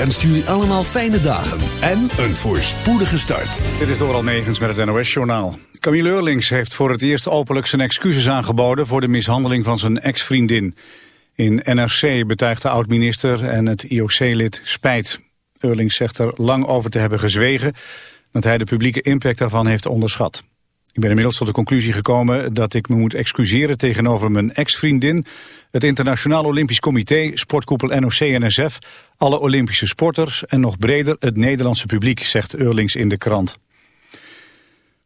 Wenst jullie allemaal fijne dagen en een voorspoedige start. Dit is Doral Negens met het NOS-journaal. Camille Eurlings heeft voor het eerst openlijk zijn excuses aangeboden... voor de mishandeling van zijn ex-vriendin. In NRC betuigt de oud-minister en het IOC-lid spijt. Eurlings zegt er lang over te hebben gezwegen... dat hij de publieke impact daarvan heeft onderschat. Ik ben inmiddels tot de conclusie gekomen dat ik me moet excuseren tegenover mijn ex-vriendin, het Internationaal Olympisch Comité, sportkoepel NOC-NSF, alle Olympische sporters en nog breder het Nederlandse publiek, zegt Eurlings in de krant.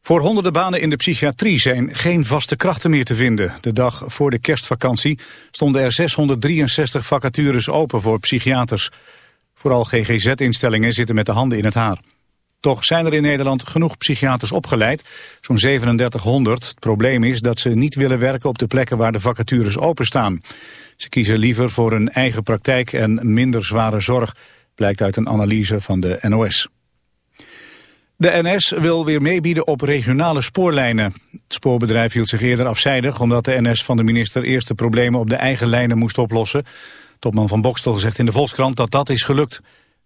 Voor honderden banen in de psychiatrie zijn geen vaste krachten meer te vinden. De dag voor de kerstvakantie stonden er 663 vacatures open voor psychiaters. Vooral GGZ-instellingen zitten met de handen in het haar. Toch zijn er in Nederland genoeg psychiaters opgeleid, zo'n 3700. Het probleem is dat ze niet willen werken op de plekken waar de vacatures openstaan. Ze kiezen liever voor een eigen praktijk en minder zware zorg, blijkt uit een analyse van de NOS. De NS wil weer meebieden op regionale spoorlijnen. Het spoorbedrijf hield zich eerder afzijdig omdat de NS van de minister eerst de problemen op de eigen lijnen moest oplossen. Topman van Bokstel zegt in de Volkskrant dat dat is gelukt.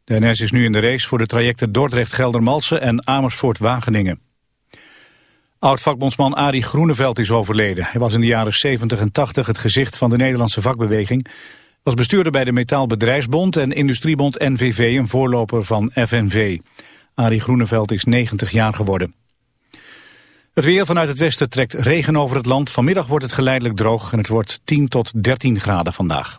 De NS is nu in de race voor de trajecten Dordrecht-Geldermalsen en Amersfoort-Wageningen. Oud-vakbondsman Arie Groeneveld is overleden. Hij was in de jaren 70 en 80 het gezicht van de Nederlandse vakbeweging. Was bestuurder bij de Metaalbedrijfsbond en Industriebond NVV, een voorloper van FNV. Arie Groeneveld is 90 jaar geworden. Het weer vanuit het westen trekt regen over het land. Vanmiddag wordt het geleidelijk droog en het wordt 10 tot 13 graden vandaag.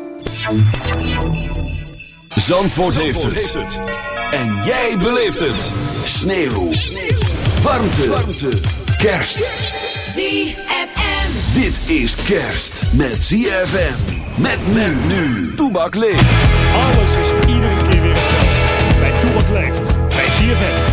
Zandvoort, heeft, het. En jij beleeft het. Sneeuw. Sneeuw. Warmte. Warmte. Kerst. ZFM. Dit is kerst met ZFM. Met men nu. Toebak leeft. Alles is iedere keer weer hetzelfde. Bij Toebak leeft. Bij ZFM.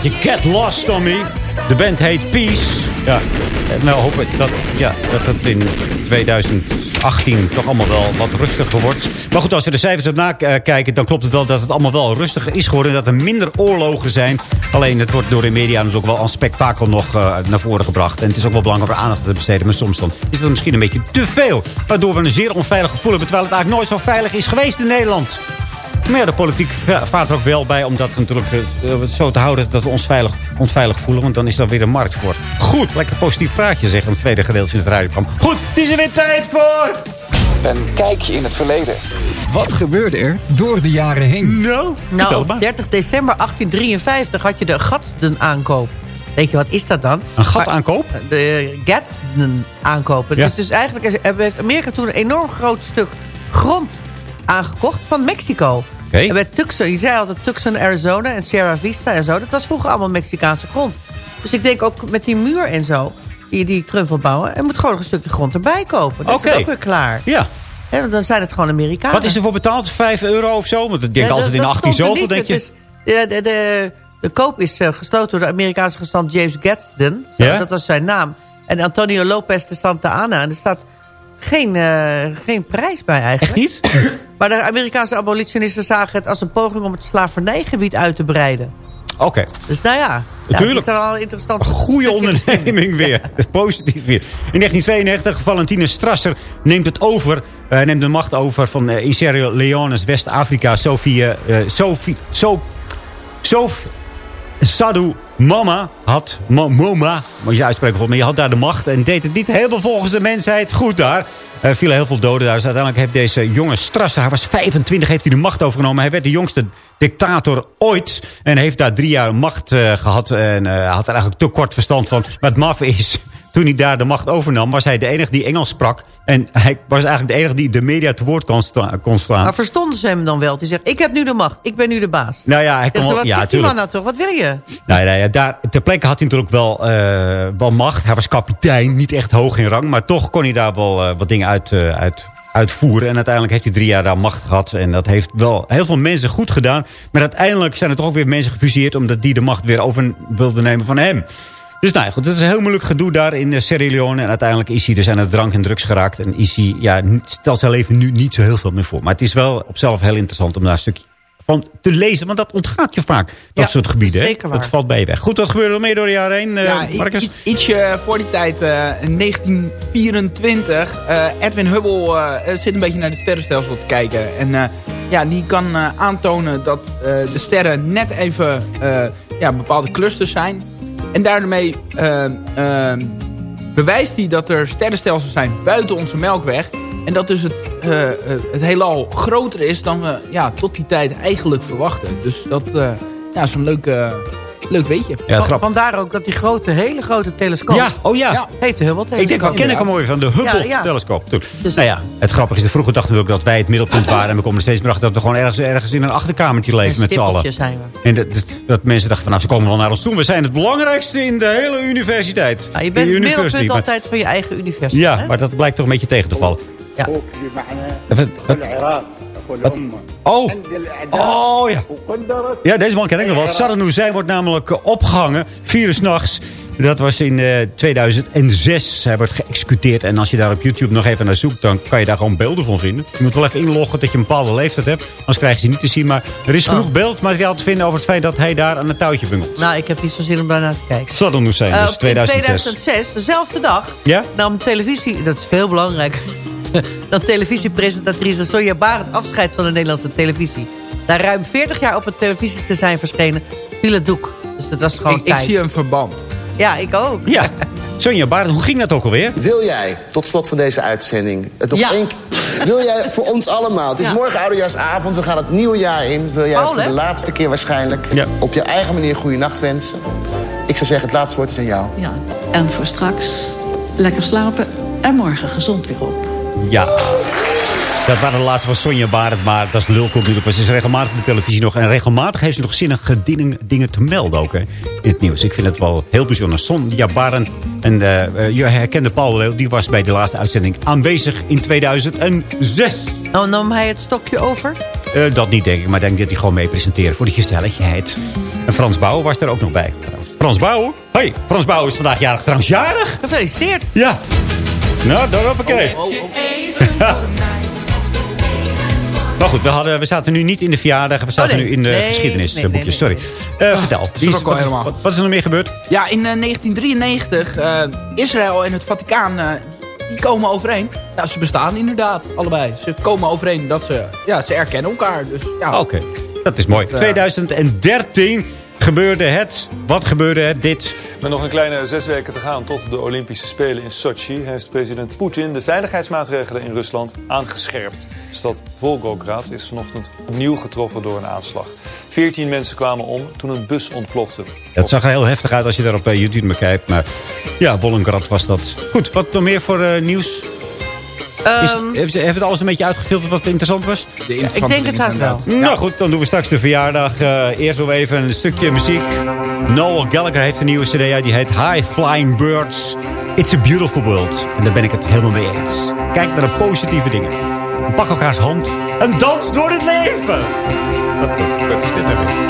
Plaatje. Get Lost Me. De band heet Peace. Ja, eh, nou hoop ik dat, ja, dat het in 2018 toch allemaal wel wat rustiger wordt. Maar goed, als we de cijfers erna eh, kijken... dan klopt het wel dat het allemaal wel rustiger is geworden. Dat er minder oorlogen zijn. Alleen het wordt door de media natuurlijk wel als spektakel nog eh, naar voren gebracht. En het is ook wel belangrijk om aandacht te besteden. Maar soms dan is het misschien een beetje te veel. Waardoor we een zeer onveilig gevoel hebben. Terwijl het eigenlijk nooit zo veilig is geweest in Nederland. Maar ja, de politiek va- vaart er ook wel bij om dat natuurlijk eh, zo te houden dat we ons veilig, onveilig voelen. Want dan is er weer een markt voor. Goed, lekker positief praatje zeggen. Het tweede gedeelte in het radioprogramma. Goed, het is er weer tijd voor... Een kijkje in het verleden. Wat gebeurde er door de jaren heen? Nou, Nou, op maar. 30 december 1853 had je de Gadsden aankoop. Weet je, wat is dat dan? Een gat aankoop? De Gadsden aankopen. Ja. Dus, dus eigenlijk heeft Amerika toen een enorm groot stuk grond aangekocht van Mexico. Oké. En bij Tucson, je zei altijd Tucson, Arizona en Sierra Vista en zo. Dat was vroeger allemaal Mexicaanse grond. Dus ik denk ook met die muur en zo, die, die Trump wil bouwen... er moet gewoon nog een stukje grond erbij kopen. Dat Oké. is ook weer klaar. Ja. Want dan zijn het gewoon Amerikanen. Wat is er voor betaald? 5 euro of zo? Want ik denk Ja, altijd in dat 18 stond er zoveel, niet. denk je. is- de, de, de, de koop is eh, gesloten door de Amerikaanse gezant James Gadsden. Ja? Dat was zijn naam. En Antonio Lopez de Santa Anna. En er staat geen, eh, geen prijs bij eigenlijk. Echt niet? Maar de Amerikaanse abolitionisten zagen het als een poging om het slavernijgebied uit te breiden. Oké. Dus nou ja, ja Tuurlijk. dat is wel een interessant Goede onderneming weer. Positief weer. In 1992, Valentine Strasser neemt het over. eh, neemt de macht over van eh, in Sierra Leone, West-Afrika. Sophie, eh Sophie, so, Sof, Sadhu Mama had, Ma- Moma, moet je uitspreken volgens je had daar de macht en deed het niet helemaal volgens de mensheid goed daar. Er vielen heel veel doden daar. Dus uiteindelijk heeft deze jonge Strasser, hij was 25, heeft hij de macht overgenomen. Hij werd de jongste dictator ooit. En heeft daar drie jaar macht eh, gehad. En eh, had er eigenlijk te kort verstand van. Het maf is, toen hij daar de macht overnam, was hij de enige die Engels sprak. En hij was eigenlijk de enige die de media te woord kon, sta- kon staan. Maar verstonden ze hem dan wel? Die zegt, ik heb nu de macht, ik ben nu de baas. nou ja, hij kon wel, wat ja, zegt die man nou toch? Wat wil je? Nou, nou ja, daar, ter plekke had hij natuurlijk wel, eh, wel macht. Hij was kapitein, niet echt hoog in rang. Maar toch kon hij daar wel eh, wat dingen uit, eh, uit, uitvoeren. En uiteindelijk heeft hij drie jaar daar macht gehad. En dat heeft wel heel veel mensen goed gedaan. Maar uiteindelijk zijn er toch ook weer mensen gefuseerd... omdat die de macht weer over wilden nemen van hem. Dus nou ja, goed, dat is een heel moeilijk gedoe daar in eh, Sierra Leone. En uiteindelijk is hij dus aan het drank en drugs geraakt. En is hij, ja, stelt zijn leven nu niet zo heel veel meer voor. Maar het is wel op zelf heel interessant om daar een stukje van te lezen. Want dat ontgaat je vaak, dat Ja, soort gebieden. zeker waar. Dat valt bij je weg. Goed, wat gebeurde er mee door de jaren heen, eh, Ja, Marcus? ietsje voor die tijd, eh, in 1924. eh, Edwin Hubble eh, zit een beetje naar het sterrenstelsel te kijken. En eh, ja, die kan eh, aantonen dat eh, de sterren net even eh, ja, bepaalde clusters zijn. En daarmee eh, eh, bewijst hij dat er sterrenstelsels zijn buiten onze melkweg. En dat dus het, eh, het heelal groter is dan we ja, tot die tijd eigenlijk verwachten. Dus dat eh, ja, is een leuk, leuk weetje. Ja, Van- grap. Vandaar ook dat die grote, hele grote telescoop... Ja, oh ja. Ja. heet de Hubble-telescoop. Ik denk, wel ken ik hem mooi van de Ja, ja. Hubble-telescoop. Dus- nou ja, het grappige is, dat vroeger dachten we ook dat wij het middelpunt waren. En we komen er steeds meer achter dat we gewoon ergens, ergens in een achterkamertje leven met z'n allen. Stippeltje zijn we. En dat, dat, dat mensen dachten van, nou, ze komen wel naar ons toe. We zijn het belangrijkste in de hele universiteit. Ja, je bent het middelpunt maar- altijd van je eigen universum. Ja, hè? maar dat blijkt toch een beetje tegen te vallen. Ja. Oh, oh ja. Ja, deze man ken ik nog wel. Saddam Hussein wordt namelijk eh, opgehangen. Vier uur 's nachts. Dat was in eh, 2006. Hij wordt geëxecuteerd. En als je daar op YouTube nog even naar zoekt... dan kan je daar gewoon beelden van vinden. Je moet wel even inloggen dat je een bepaalde leeftijd hebt. Anders krijg je ze niet te zien. Maar er is genoeg Oh. beeldmateriaal te vinden... over het feit dat hij daar aan het touwtje bungelt. Nou, ik heb niet zo zin om daarnaar te kijken. Saddam Hussein, Eh, dus in 2006. 2006, dezelfde dag, Ja? nam televisie... Dat is veel belangrijker. dan televisiepresentatrice Sonja Barend afscheid van de Nederlandse televisie. Na ruim 40 jaar op het televisie te zijn verschenen, viel het doek. Dus dat was gewoon Ik, ik tijd. zie een verband. Ja, ik ook. Ja. Sonja Barend, hoe ging dat ook alweer? Wil jij, tot slot van deze uitzending, het nog Ja. één keer... Wil jij voor ons allemaal, het is Ja. morgen oudejaarsavond, we gaan het nieuwe jaar in. Wil jij Paul, voor hè? de laatste keer waarschijnlijk Ja. op je eigen manier goede nacht wensen? Ik zou zeggen, het laatste woord is aan jou. Ja, en voor straks lekker slapen en morgen gezond weer op. Ja. Dat waren de laatste van Sonja Barend, maar dat is want Ze is regelmatig op de televisie nog. En regelmatig heeft ze nog zinnige dingen, dingen te melden ook hè, in het nieuws. Ik vind het wel heel bijzonder. Sonja Barend en eh, eh, je herkende Paul de Leeuw. Die was bij de laatste uitzending aanwezig in 2006. Nou, nam hij het stokje over? Eh, dat niet denk ik, maar ik denk dat hij gewoon mee presenteren voor de gezelligheid. En Frans Bouwen was er ook nog bij. trouwens. Frans Bouwen? Hoi, Frans Bouwen is vandaag jarig. Trouwens jarig? Gefeliciteerd. Ja. Nou, daar hoppakee. Maar goed, we, hadden, we zaten nu niet in de verjaardag. We zaten Oh, nee. nu in de Nee, geschiedenisboekjes. nee, nee, Sorry. Eh, vertel. Is- wat, wat- wat is er nog meer gebeurd? Ja, in eh, 1993, eh, Israël en het Vaticaan, eh, die komen overeen. Nou, ze bestaan inderdaad, allebei. Ze komen overeen dat ze, ja, ze erkennen elkaar. Dus ja, Oké, dat is mooi. Dat, eh, 2013 gebeurde het. Wat gebeurde het? Dit. Met nog een kleine zes weken te gaan tot de Olympische Spelen in Sochi... heeft president Poetin de veiligheidsmaatregelen in Rusland aangescherpt. De stad Volgograd is vanochtend opnieuw getroffen door een aanslag. Veertien mensen kwamen om toen een bus ontplofte. Het zag er heel heftig uit als je daar op eh, YouTube bekijkt. Maar ja, Vollengrad was dat. Goed, wat nog meer voor eh, nieuws? Is, heeft, heeft het alles een beetje uitgefilterd wat interessant was? de ik denk het haast wel. Nou goed, dan doen we straks de verjaardag. Eh, eerst nog even een stukje muziek. Noel Gallagher heeft een nieuwe cd uit. Die heet High Flying Birds. It's a Beautiful World. En daar ben ik het helemaal mee eens. Kijk naar de positieve dingen. Pak elkaars hand en dans door het leven. Wat de fuck is dit nou weer?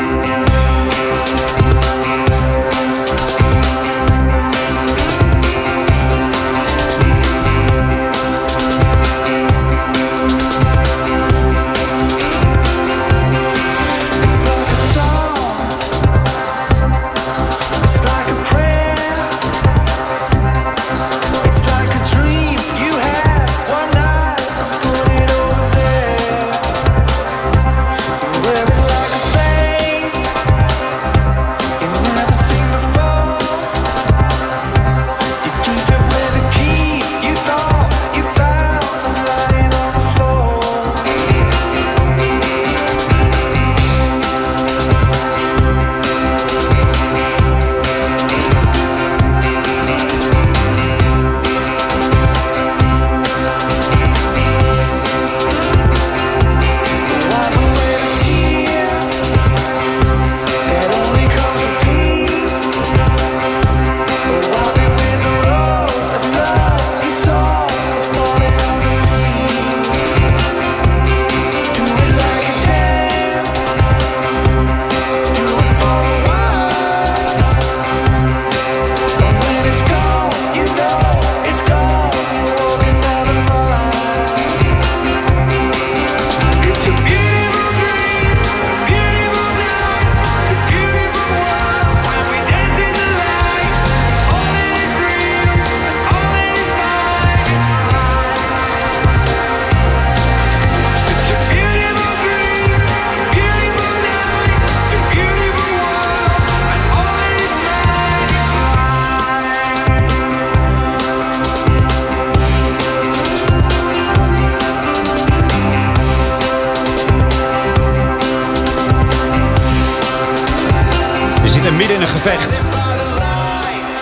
Zitten midden in een gevecht.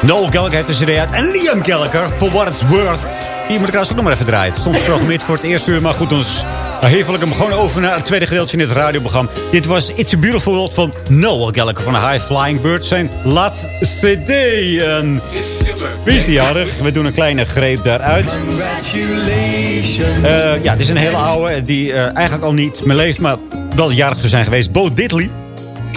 Noel Gallagher heeft de cd uit. En Liam Gallagher, for what it's worth. Die moet ik trouwens ook nog maar even draaien. Stond geprogrammeerd voor het eerste uur. Maar goed, ons hevel ik hem gewoon over naar het tweede gedeelte van dit radioprogramma. Dit was It's a Beautiful World van Noel Gallagher van de High Flying Bird. Zijn laatste cd. En wie is die jarig? We doen een kleine greep daaruit. Eh, ja, dit is een hele oude die eh, eigenlijk al niet meer leeft, maar wel jarig zou zijn geweest. Bo Diddley.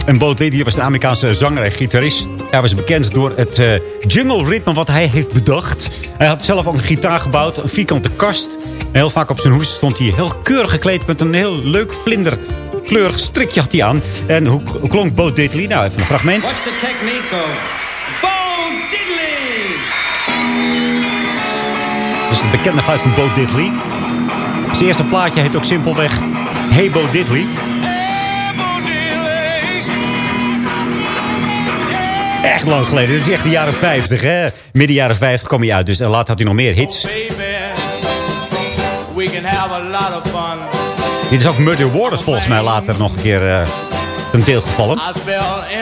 En Bo Diddley was een Amerikaanse zanger en gitarist. Hij was bekend door het eh, jungle ritme wat hij heeft bedacht. Hij had zelf ook een gitaar gebouwd, een vierkante kast. En heel vaak op zijn hoes stond hij heel keurig gekleed met een heel leuk vlinderkleurig strikje had hij aan. En hoe, hoe klonk Bo Diddley? Nou, even een fragment. What's the technique of Bo Diddley? Dat is het bekende geluid van Bo Diddley. Zijn eerste plaatje heet ook simpelweg Hey Bo Diddley. Echt lang geleden. Dit is echt de jaren 50, hè? Midden jaren 50 kwam hij uit. Dus later had hij nog meer hits. We can have a lot of fun. Dit is ook Murder Waters volgens mij later nog een keer eh ten deel gevallen.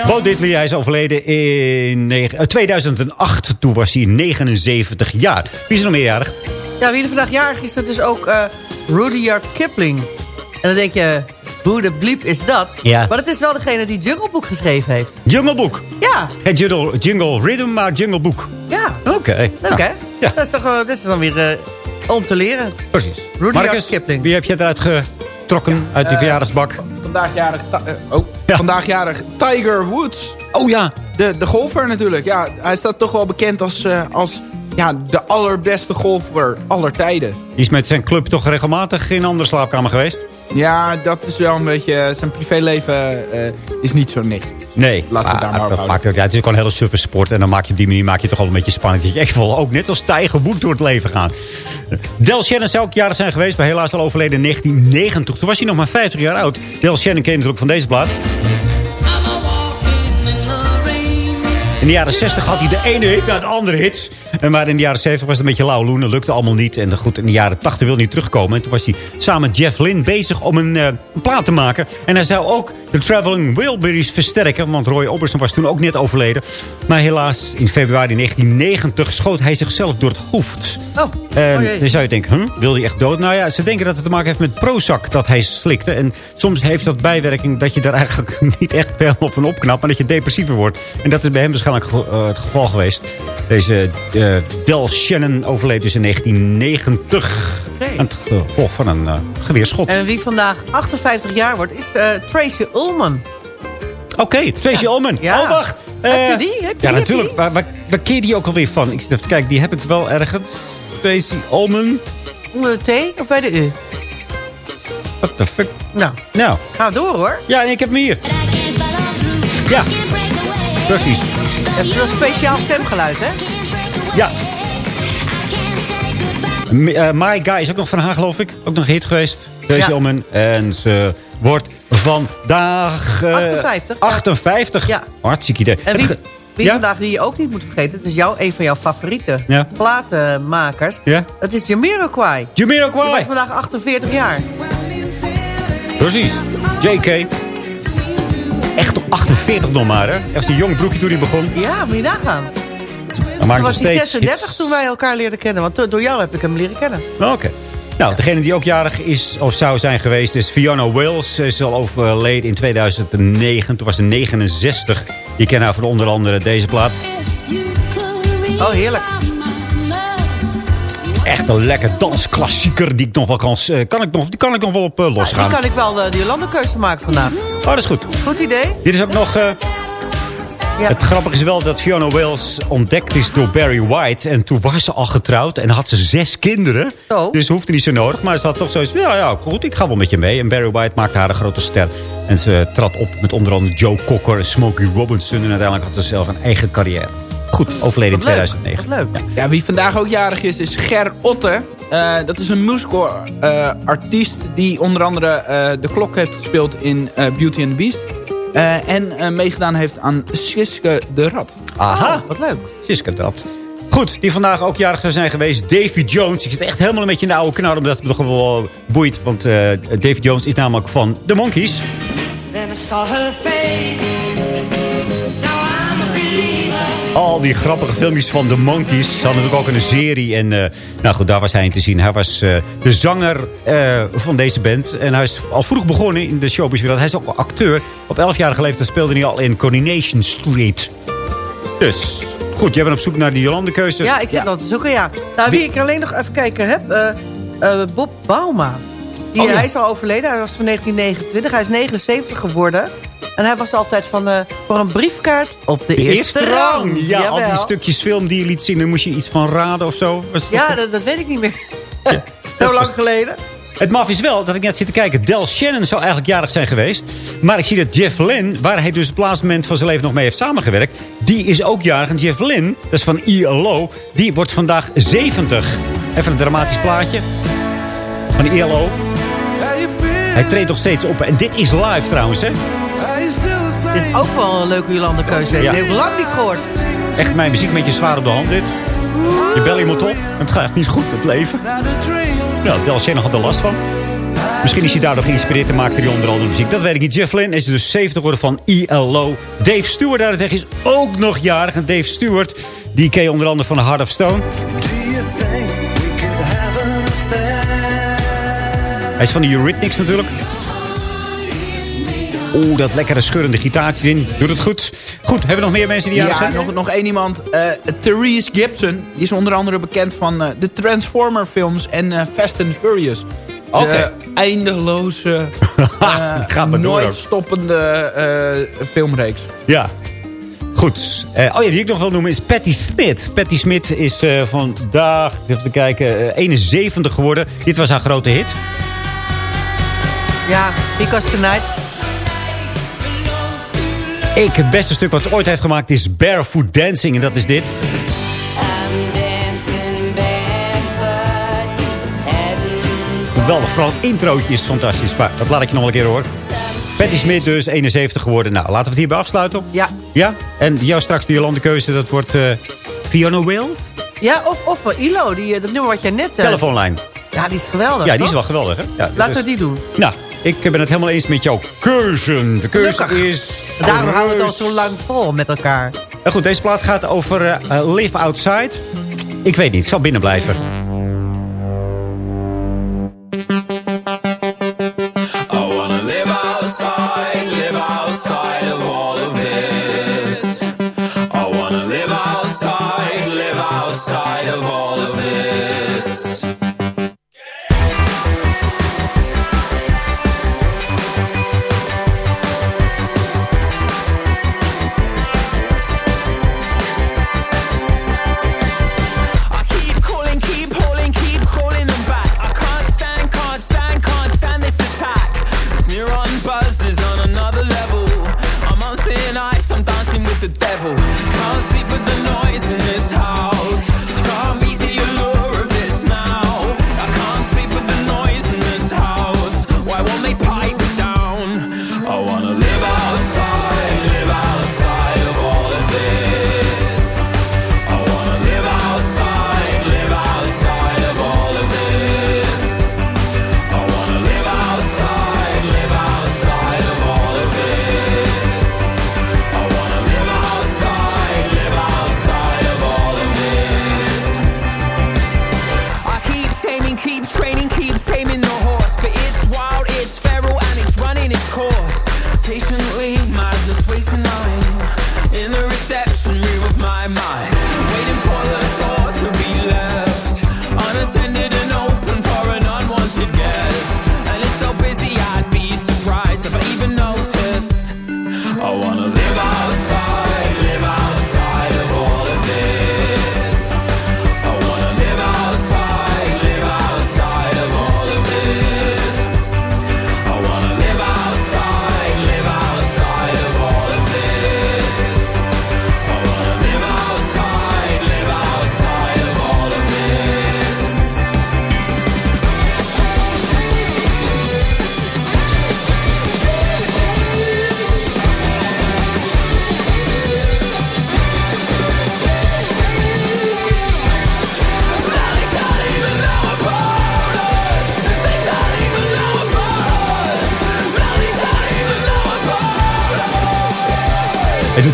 Bo Diddley, hij is overleden in negen- eh, 2008. Toen was hij 79 jaar. Wie is er nog meerjarig? Ja, wie er vandaag jarig is, dat is ook eh, Rudyard Kipling. En dan denk je, hoe de bliep is dat? Ja. Maar het is wel degene die Jungle Book geschreven heeft. Jungle Book. Ja, Geen jingle, jingle rhythm, maar Jungle Book. ja. Oké. Leuk Nou, hè? Ja, Dat is, toch, wel- dat is dan weer eh, om te leren. precies. Rudyard Marcus, Kipling. wie heb je eruit getrokken uit die eh, verjaardagsbak? Vandaag jarig, eh, oh, Ja. vandaag jarig Tiger Woods. Oh ja. De, de golfer natuurlijk. Ja, hij staat toch wel bekend als, eh, als ja, de allerbeste golfer aller tijden. Die is met zijn club toch regelmatig in een andere slaapkamer geweest? Ja, dat is wel een beetje... Zijn privéleven eh, is niet zo niks. Nee. Laten we het daar maar op dat maakt ook, ja, het is gewoon een hele suffe sport. En dan maak je op die manier maak je toch al een beetje spannend. Dat je echt wel ook net als Tiger Wood door het leven gaat. Del Shannon zou ook jarig zijn geweest. Maar helaas al overleden in 1990. Toen was hij nog maar 50 jaar oud. Del Shannon ken je natuurlijk van deze plaat. In de jaren 60 had hij de ene hit na de andere hits. En Maar in de jaren 70 was het een beetje lauw loenen. Lukte allemaal niet. En goed, in de jaren 80 wilde hij terugkomen. En toen was hij samen met Jeff Lynne bezig om een, eh, een plaat te maken. En hij zou ook de Traveling Wilburys versterken. Want Roy Orbison was toen ook net overleden. Maar helaas, in februari 1990 schoot hij zichzelf door het hoofd. Oh, En oh jee. dan zou je denken, huh, wil hij echt dood? Nou ja, ze denken dat het te maken heeft met Prozac dat hij slikte. En soms heeft dat bijwerking dat je daar eigenlijk niet echt per op en opknapt. Maar dat je depressiever wordt. En dat is bij hem waarschijnlijk eh, het geval geweest. Deze eh, Del Shannon overleed dus in 1990. Oké. Aan het gevolg van een eh, geweerschot. En wie vandaag 58 jaar wordt, is eh, Tracy Ullman. Oké, Tracy Ullman. Ja. Oh, wacht. Heb je die? Heb je ja, die? Natuurlijk. Waar, waar, waar je die ook alweer van? Ik zit even te kijken, die heb ik wel ergens. Tracy Ullman. Onder de T of bij de U? What the fuck? Nou, Nou, we door hoor. ja, ik heb hem hier. Ja, precies. Het is een speciaal stemgeluid, hè? Ja. Eh, My Guy is ook nog van haar, geloof ik. Ook nog hit geweest. Tracy Ja. Ullman. En ze wordt vandaag... eh, 58, ja. 58. Ja. Hartstikke idee. En wie, wie Ja? vandaag die je ook niet moet vergeten... het is jou, een van jouw favoriete Ja. platenmakers. Ja? Dat is Jamiroquai. Die Jamiroquai. was vandaag 48 jaar. Precies. JK. Echt op 48 nog maar, hè? Echt een jong broekje toen hij begon. Ja, moet je nagaan. Dan maakt Toen was hij steeds 36 hits. toen wij elkaar leerden kennen. Want do- door jou heb ik hem leren kennen. Oké. Nou, degene die ook jarig is of zou zijn geweest is Fiona Wills. Ze is al overleden in 2009. Toen was ze 69. Je kent haar van onder andere deze plaat. Oh, heerlijk. Echt een lekker dansklassieker die ik nog wel kan, eh, kan, ik nog, die kan ik nog wel op eh, Nou, die losgaan. kan ik wel eh, die landenkeuze maken vandaag. Oh, dat is goed. Goed idee. Dit is ook nog... Ja. Het grappige is wel dat Fiona Wales ontdekt is door Barry White. En toen was ze al getrouwd en had ze zes kinderen. Zo. Dus hoefde niet zo nodig. Maar ze had toch zoiets ja, ja, goed, ik ga wel met je mee. En Barry White maakte haar een grote ster. En ze trad op met onder andere Joe Cocker en Smokey Robinson. En uiteindelijk had ze zelf een eigen carrière. Goed, overleden in Wat leuk. 2009. Wat leuk. Ja, wie vandaag ook jarig is, is Ger Otte. Eh, dat is een musical eh, artiest die onder andere eh, de klok heeft gespeeld in Beauty and the Beast. Eh, en eh, meegedaan heeft aan Siske de Rat. Aha, Oh, wat leuk. Siska dat. Goed, die vandaag ook jarig zou zijn geweest. Davy Jones. Ik zit echt helemaal een beetje in de oude knar. Omdat het me toch wel boeit. Want eh Davy Jones is namelijk van The Monkees. Then I saw her face. Now I'm a believer. All die grappige filmpjes van The Monkeys. Ze hadden natuurlijk ook een serie. En eh, nou goed, daar was hij in te zien. Hij was eh, de zanger eh, van deze band. En hij is al vroeg begonnen in de showbizwereld. Hij is ook acteur. Op 11-jarige leeftijd speelde hij al in Coronation Street. Dus, goed, jij bent op zoek naar die Jolande-keuze. Ja, ik zit al te zoeken, ja. Nou, wie ik alleen nog even kijken heb... Bob Bauma. Die, Oh, ja. Hij is al overleden, hij was van 1929. Hij is 79 geworden. En hij was altijd van eh, voor een briefkaart op de, De eerste rang. Ja, al die stukjes film die je liet zien. Dan moest je iets van raden of zo. Was Ja, dat, dat weet ik niet meer. Zo lang geleden. Het maf is wel dat ik net zit te kijken. Del Shannon zou eigenlijk jarig zijn geweest. Maar ik zie dat Jeff Lynne, waar hij dus op het laatste moment van zijn leven nog mee heeft samengewerkt. Die is ook jarig. En Jeff Lynne, dat is van ILO, die wordt vandaag 70. Even een dramatisch plaatje. Van ILO. Hij treedt nog steeds op. En dit is live trouwens, hè. Is ook wel een leuke Jolande keuze. Ja. Die heb lang niet gehoord. Echt mijn muziek een beetje zwaar op de hand dit. Je belly moet op. Het gaat niet goed met leven. Nou, Del Shannon had er last van. Misschien is hij daardoor geïnspireerd en maakte hij onder andere muziek. Dat weet ik niet. Jeff Lynne is dus 70 geworden van ILO. Dave Stewart daarentegen is ook nog jarig. En Dave Stewart, die ken je onder andere van Heart of Stone. Hij is van de Eurythmics natuurlijk. Oeh, dat lekkere schurrende gitaartje in. Doet het goed. Goed, hebben we nog meer mensen die jarig Ja, zijn? nog, nog één iemand. eh Therese Gibson. Die is onder andere bekend van eh, de Transformer films en eh, Fast and Furious. Oké. De eindeloze, eh, Ga maar door nooit stoppende eh, filmreeks. Ja. Goed. Eh, oh ja, die ik nog wil noemen is Patty Smith. Patty Smith is eh, vandaag, even kijken, eh, 71 geworden. Dit was haar grote hit. Ja, Because Tonight. Ik, het beste stuk wat ze ooit heeft gemaakt is Barefoot Dancing. En dat is dit. Geweldig. Vooral het introotje is fantastisch. Maar dat laat ik je nog wel een keer horen. Patty Smith dus, 71 geworden. Nou, laten we het hierbij afsluiten. Ja. Ja? En jou straks de Jolande keuze, dat wordt eh Fiona Wills? Ja, of, of eh, ILO, die, eh, dat nummer wat jij net... eh, Telefoonlijn. Ja, die is geweldig, Ja, die is wel geweldig, hè? Ja, Laten we die doen. Nou, ik ben het helemaal eens met jouw keuze. De keuze Gelukkig. is... Daarom houden we het al zo lang vol met elkaar. En goed, deze plaat gaat over eh, eh, Live Outside. Ik weet niet, ik zal binnen blijven.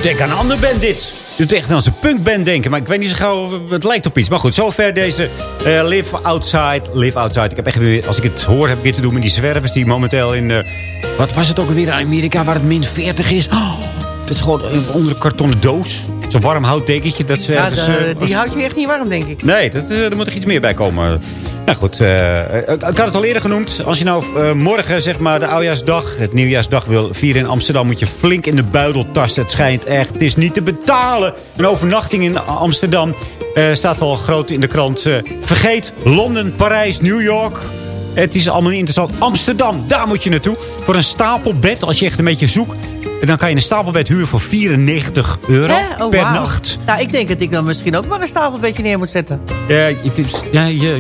Doet denken aan een andere band dit. doet echt aan zijn punkband denken. Maar ik weet niet zo gauw, het lijkt op iets. Maar goed, zover deze eh, Live Outside. Live Outside. Ik heb echt weer, als ik het hoor, heb ik weer te doen met die zwervers die momenteel in... eh, wat was het ook alweer in Amerika waar het min 40 is? Oh, het is gewoon eh, onder een kartonnen doos. Zo'n warm houtdekentje. Dat ze Ja, de- die houdt je echt niet warm, denk ik. Nee, dat, er moet er iets meer bij komen. Nou goed, eh, eh, ik had het al eerder genoemd. Als je nou eh, morgen zeg maar de oudjaarsdag, het nieuwjaarsdag wil vieren in Amsterdam... moet je flink in de buidel tasten. Het schijnt echt, het is niet te betalen. Een overnachting in Amsterdam staat al groot in de krant. vergeet Londen, Parijs, New York... Het is allemaal niet interessant. Amsterdam, daar moet je naartoe. Voor een stapelbed, als je echt een beetje zoekt. En dan kan je een stapelbed huren voor 94 euro? Oh, per nacht. Nou, ik denk dat ik dan misschien ook maar een stapelbedje neer moet zetten. Ja, het is,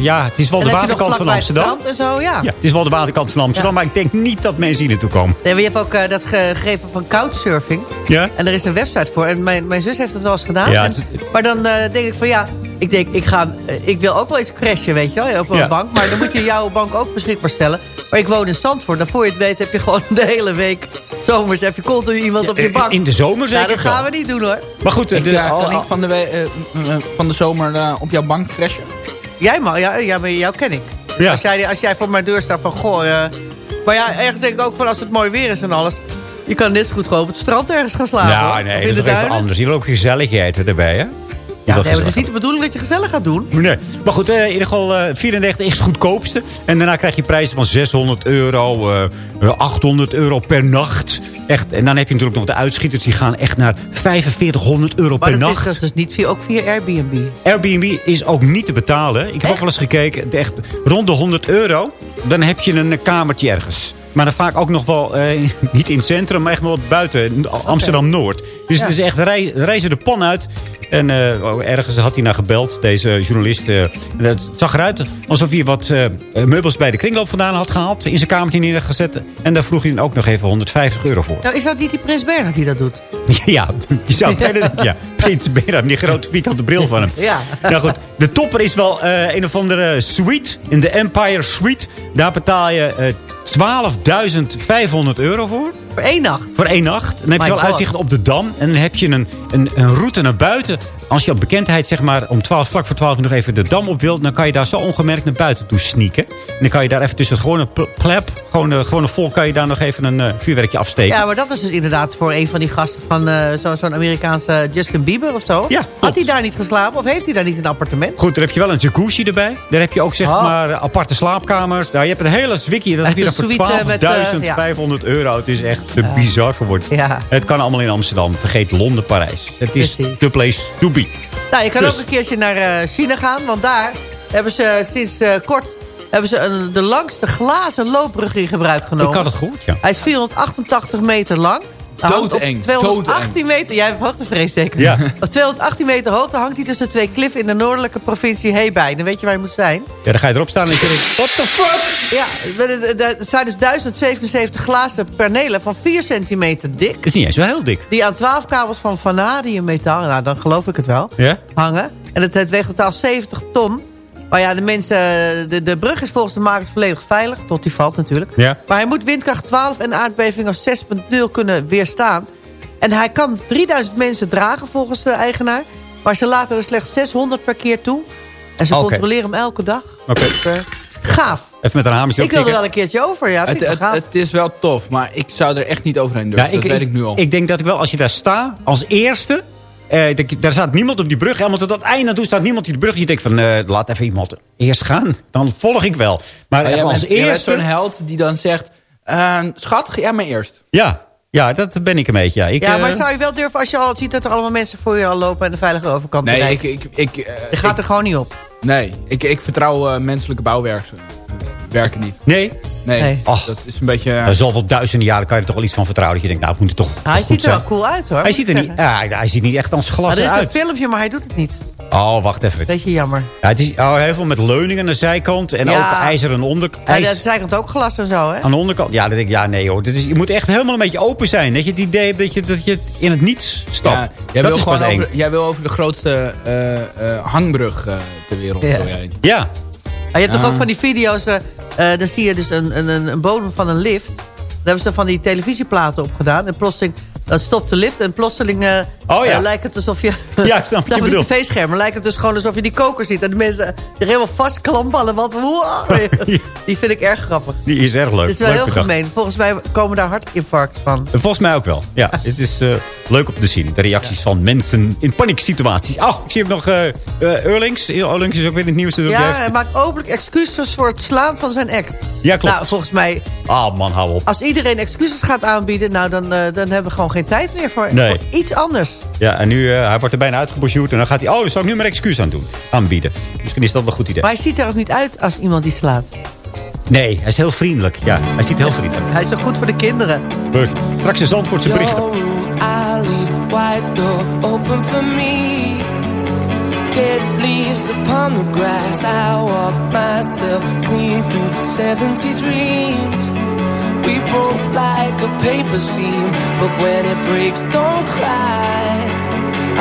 ja, het is wel de waterkant van Amsterdam. en zo, ja. Ja, het is wel de waterkant van Amsterdam, maar ik denk niet dat mensen hier naartoe komen. Nee, maar je hebt ook eh, dat gegeven van couchsurfing. Ja? En er is een website voor. En mijn, mijn zus heeft het wel eens gedaan. Ja, En- maar dan eh, denk ik van ja, ik denk, ik, ga, eh, ik wil ook wel eens crashen, weet je wel, op een Ja. bank. Maar dan moet je jouw bank ook beschikbaar stellen. Maar ik woon in Zandvoort. Dan voor je het weet heb je gewoon de hele week zomers. Heb je continu iemand op je bank. In de zomer zeker Nou, dat gaan we niet doen hoor. Maar goed, Ik, de, eh, al- kan al- ik van de, eh, eh, van de zomer eh, op jouw bank crashen? Jij mag, ja, ja maar jou ken ik. Ja. Als, jij, als jij voor mijn deur staat van, goh... eh, maar ja, ergens denk ik ook van als het mooi weer is en alles... Je kan net zo goed gewoon op het strand ergens gaan slapen. ja, nee, Of dat is even anders. Hier wil ook gezelligheid erbij, hè? Ja, nee, maar het is niet de bedoeling dat je gezellig gaat doen. Nee. Maar goed, eh, in ieder geval eh 34 is het goedkoopste. En daarna krijg je prijzen van 600 euro, eh, eh, 800 euro per nacht. Echt. En dan heb je natuurlijk nog de uitschieters. Die gaan echt naar 4500 euro Maar per nacht. dat is dus niet via, ook via Airbnb. Airbnb is ook niet te betalen. Ik heb ook wel eens gekeken. Echt rond de 100 euro. Dan heb je een kamertje ergens. Maar dan vaak ook nog wel, eh, niet in het centrum, maar echt wel buiten in Amsterdam-Noord. Dus Ja. het is echt rei- reizen de pan uit. En eh, oh, ergens had hij naar gebeld, deze journalist. eh, en het zag eruit alsof hij wat eh, meubels bij de kringloop vandaan had gehaald. In zijn kamertje neergezet. En daar vroeg hij dan ook nog even 150 euro voor. Nou, is dat niet die Prins Bernhard die dat doet? Ja, je zou bijna ja. Prins Bernhard, die grote vierkante bril van hem. Ja. Nou goed, de topper is wel eh, een of andere suite. In de Empire Suite. Daar betaal je eh 12.500 euro voor. Voor één nacht. Voor één nacht. Dan heb My je wel God. uitzicht op de Dam. En dan heb je een, een, een route naar buiten. Als je op bekendheid zeg maar om 12, vlak voor 12 uur nog even de Dam op wilt... dan kan je daar zo ongemerkt naar buiten toe sneaken. En dan kan je daar even tussen het gewone pl- pleb... gewoon gewone volk kan je daar nog even een eh, vuurwerkje afsteken. Ja, maar dat was dus inderdaad voor een van die gasten van eh, zo- zo'n Amerikaanse Justin Bieber of zo. Ja, Had hij daar niet geslapen of heeft hij daar niet een appartement? Goed, daar heb je wel een jacuzzi erbij. Daar heb je ook zeg Oh. maar aparte slaapkamers. Nou, je hebt een hele zwikkie. Dat heb je voor met, eh, ja. 12.500 euro. Het is echt te bizar voor woord. Het kan allemaal in Amsterdam. Vergeet Londen, Parijs. Het is Precies. the place to be. Nou, je kan Dus. ook een keertje naar eh, China gaan, want daar hebben ze sinds eh, kort hebben ze een, de langste glazen loopbrug in gebruik genomen. Ik had het goed, ja. Hij is 488 meter lang. Doodeng, 218 meter. Jij hebt hoogtevrees zeker? Ja. Op 218 meter hoogte hangt hij tussen twee kliffen in de noordelijke provincie Hebei. Dan weet je waar je moet zijn. Ja, dan ga je erop staan en je, what the fuck? Ja, er zijn dus 1077 glazen panelen van 4 centimeter dik. Het is niet eens zo heel dik. Die aan 12 kabels van vanadium metaal, nou dan geloof ik het wel, Ja? hangen. En het, het weegt totaal 70 ton. Maar ja, de mensen, de, de brug is volgens de makers volledig veilig. Tot die valt natuurlijk. Ja. Maar hij moet windkracht 12 en aardbeving of 6.0 kunnen weerstaan. En hij kan 3000 mensen dragen volgens de eigenaar. Maar ze laten er slechts 600 per keer toe. En ze controleren hem elke dag. Oké. Dus, eh, gaaf. Even met een hamertje Ik wil er wel een keertje over. Ja, Het, ik het, gaaf. het is wel tof, maar ik zou er echt niet overheen durven. Ja, dat weet ik nu al. Ik denk dat ik wel, als je daar staat, als eerste... eh, daar staat niemand op die brug. Helemaal tot het einde naartoe staat niemand op die brug. Je denkt van, eh, laat even iemand eerst gaan. Dan volg ik wel. Maar als bent, bent eerste... zo'n held die dan zegt... eh, schat, ga jij maar eerst. Ja, ja, dat ben ik een beetje. Ja, ik, Ja, eh, maar zou je wel durven als je al ziet dat er allemaal mensen voor je al lopen... en de veilige overkant Nee, bereiken? ik, ik, ik, eh, Je gaat ik- er gewoon niet op. nee ik, ik vertrouw eh, menselijke bouwwerken werken niet. Nee? Nee, Nee. Och. dat is een beetje... Na zoveel duizenden jaren kan je er toch wel iets van vertrouwen. Dat je denkt, nou, het moet er toch hij goed ziet er wel cool uit hoor. Hij ziet, er niet, ja, hij ziet niet echt als glas Maar er is een filmpje, maar hij doet het niet. Oh, wacht even. Beetje jammer. Ja, het is oh, heel veel met leuningen aan de zijkant. En Ja. ook ijzeren onder, Hij ijs, ja, de zijkant ook glas en zo, hè? aan de onderkant. Ja, dan denk ik, ja, nee hoor. Dit is, je moet echt helemaal een beetje open zijn. Dat je het idee hebt dat je, dat je in het niets stapt. Ja, jij, dat wil gewoon eng. over, jij wil over de grootste eh, eh, hangbrug eh, ter wereld. Ja. Ja, Maar je hebt toch Ah. ook van die video's... eh, dan zie je dus een, een, een, een bodem van een lift. Daar hebben ze van die televisieplaten op gedaan. En plotseling Dan stopt de lift en plotseling eh, Oh ja. eh, lijkt het alsof je... Ja, ik snap wat je bedoelt. tv-schermen lijkt het dus gewoon alsof je die koker ziet. En de mensen er helemaal vastklampen. en Wat, wow. Die vind ik erg grappig. Die is erg leuk. Het is wel Leuk heel bedacht. gemeen. Volgens mij komen daar hartinfarct van. Volgens mij ook wel. Ja, het is eh, leuk om te zien. De reacties van mensen in panieksituaties. Oh, ik zie ook nog eh eh, Eurlings. Eurlings is ook weer in het nieuws. Dus Ja, heeft- hij maakt openlijk excuses voor het slaan van zijn ex. Ja, klopt. Nou, volgens mij, Ah, man, hou op. als iedereen excuses gaat aanbieden... nou, dan, eh, dan hebben we gewoon geen tijd meer voor, Nee. voor iets anders. Ja, en nu, eh, hij wordt er bijna uitgeboucheerd. En dan gaat hij, oh, dan zal ik nu maar excuus aan doen. Aanbieden. Misschien is dat wel een goed idee. Maar hij ziet er ook niet uit als iemand die slaat. Nee, hij is heel vriendelijk. Ja, hij ziet heel vriendelijk. Hij is zo goed voor de kinderen. Dus, straks een Zandvoortse berichten. Your room, I leave wide door open for me. Dead leaves upon the grass. I walk myself clean through 70 dreams. We broke like a paper seam, but when it breaks, don't cry.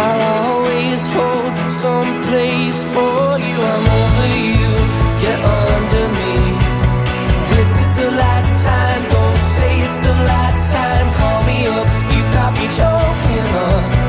I'll always hold some place for you. I'm over you, you're under me. This is the last time, don't say it's the last time. Call me up, you've got me choking up.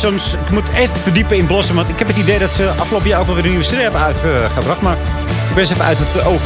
Blossoms. Ik moet even verdiepen in Blossom. Want ik heb het idee dat ze afgelopen jaar ook wel weer een nieuwe serie hebben uitgebracht. Maar ik ben even uit het oog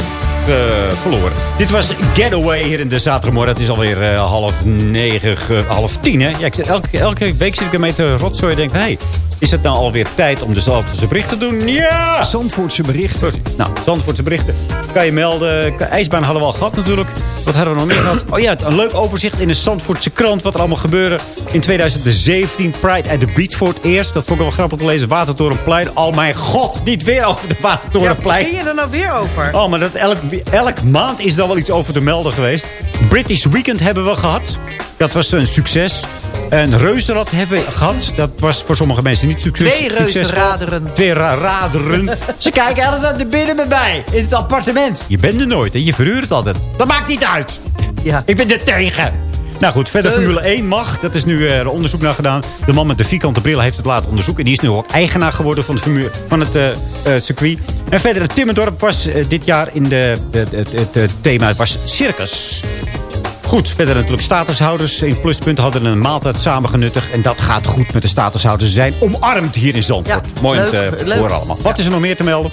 eh, verloren. Dit was Getaway hier in de zaterdagmorgen. Het is alweer eh, half negen, ge- half tien. Hè? Ja, ik zit, elke, elke week zit ik ermee te rotzooien. en denk, hey, is het nou alweer tijd om de Zandvoortse berichten te doen? Ja! Zandvoortse berichten. Nou, Zandvoortse berichten. Kan je melden. IJsbaan hadden we al gehad natuurlijk. Wat hadden we nog meer gehad? Oh ja, een leuk overzicht in de Zandvoortse krant. Wat er allemaal gebeurde in 2017. Pride at the Beach voor het eerst. Dat vond ik wel grappig te lezen. Watertorenplein. Oh mijn god, niet weer over de Ja, Watertorenplein. begin je er nou weer over? Oh, maar dat elk, elk maand is er wel iets over te melden geweest. British Weekend hebben we gehad. Dat was een succes. Een reuzenrad hebben we gehad. Dat was voor sommige mensen niet succes. Twee reuzenraderen. Twee ra raderen. Ze kijken alles aan de binnen bij mij. In het appartement. Je bent er nooit, hè? Je verhuurt het altijd. Dat maakt niet uit. Ja. Ik ben er tegen. Nou goed, verder Formule 1 mag. Dat is nu eh, er onderzoek naar gedaan. De man met de vierkante bril heeft het laten onderzoeken. En die is nu ook eigenaar geworden van het, formule, van het eh, eh, circuit. En verder, Timmendorp was eh, dit jaar in de, de- de- het, het, het thema was circus. Goed, verder natuurlijk statushouders in Pluspunt hadden een maaltijd samen genuttigd. En dat gaat goed met de statushouders. Ze zijn omarmd hier in Zandvoort. Ja, Mooi om leuk, te leuk. horen allemaal. Wat is er nog meer te melden?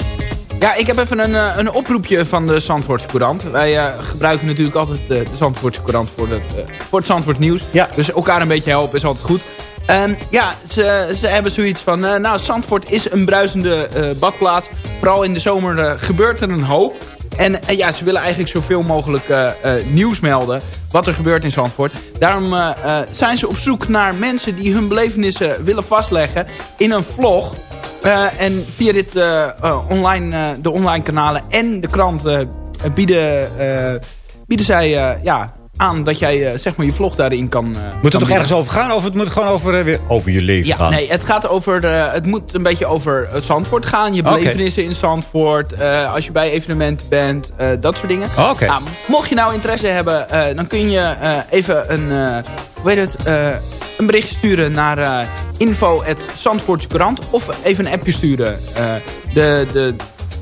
Ja, ik heb even een, eh, een oproepje van de Zandvoortse Courant. Wij eh, gebruiken natuurlijk altijd eh, de Zandvoortse Courant voor, het, eh, voor het Zandvoort nieuws. Dus elkaar een beetje helpen is altijd goed. Ehm, ja, ze, ze hebben zoiets van... eh, nou, Zandvoort is een bruisende eh, badplaats. Vooral in de zomer eh, gebeurt er een hoop. En ja, ze willen eigenlijk zoveel mogelijk eh, eh, nieuws melden. wat er gebeurt in Zandvoort. Daarom eh, zijn ze op zoek naar mensen die hun belevenissen willen vastleggen in een vlog. En via dit, online, de online kanalen en de krant bieden, bieden zij ja, aan dat jij eh, zeg maar je vlog daarin kan eh, Moet kan het toch ergens over gaan? Of het moet gewoon over, eh, weer over je leven Ja, gaan? nee, het, gaat over, het moet een beetje over Zandvoort gaan. Je belevenissen in Zandvoort. als je bij evenementen bent. dat soort dingen. Oké. Nou, mocht je nou interesse hebben. dan kun je even een, hoe heet het, een berichtje sturen naar eh info Zandvoortse Courant. Of even een appje sturen. De, de,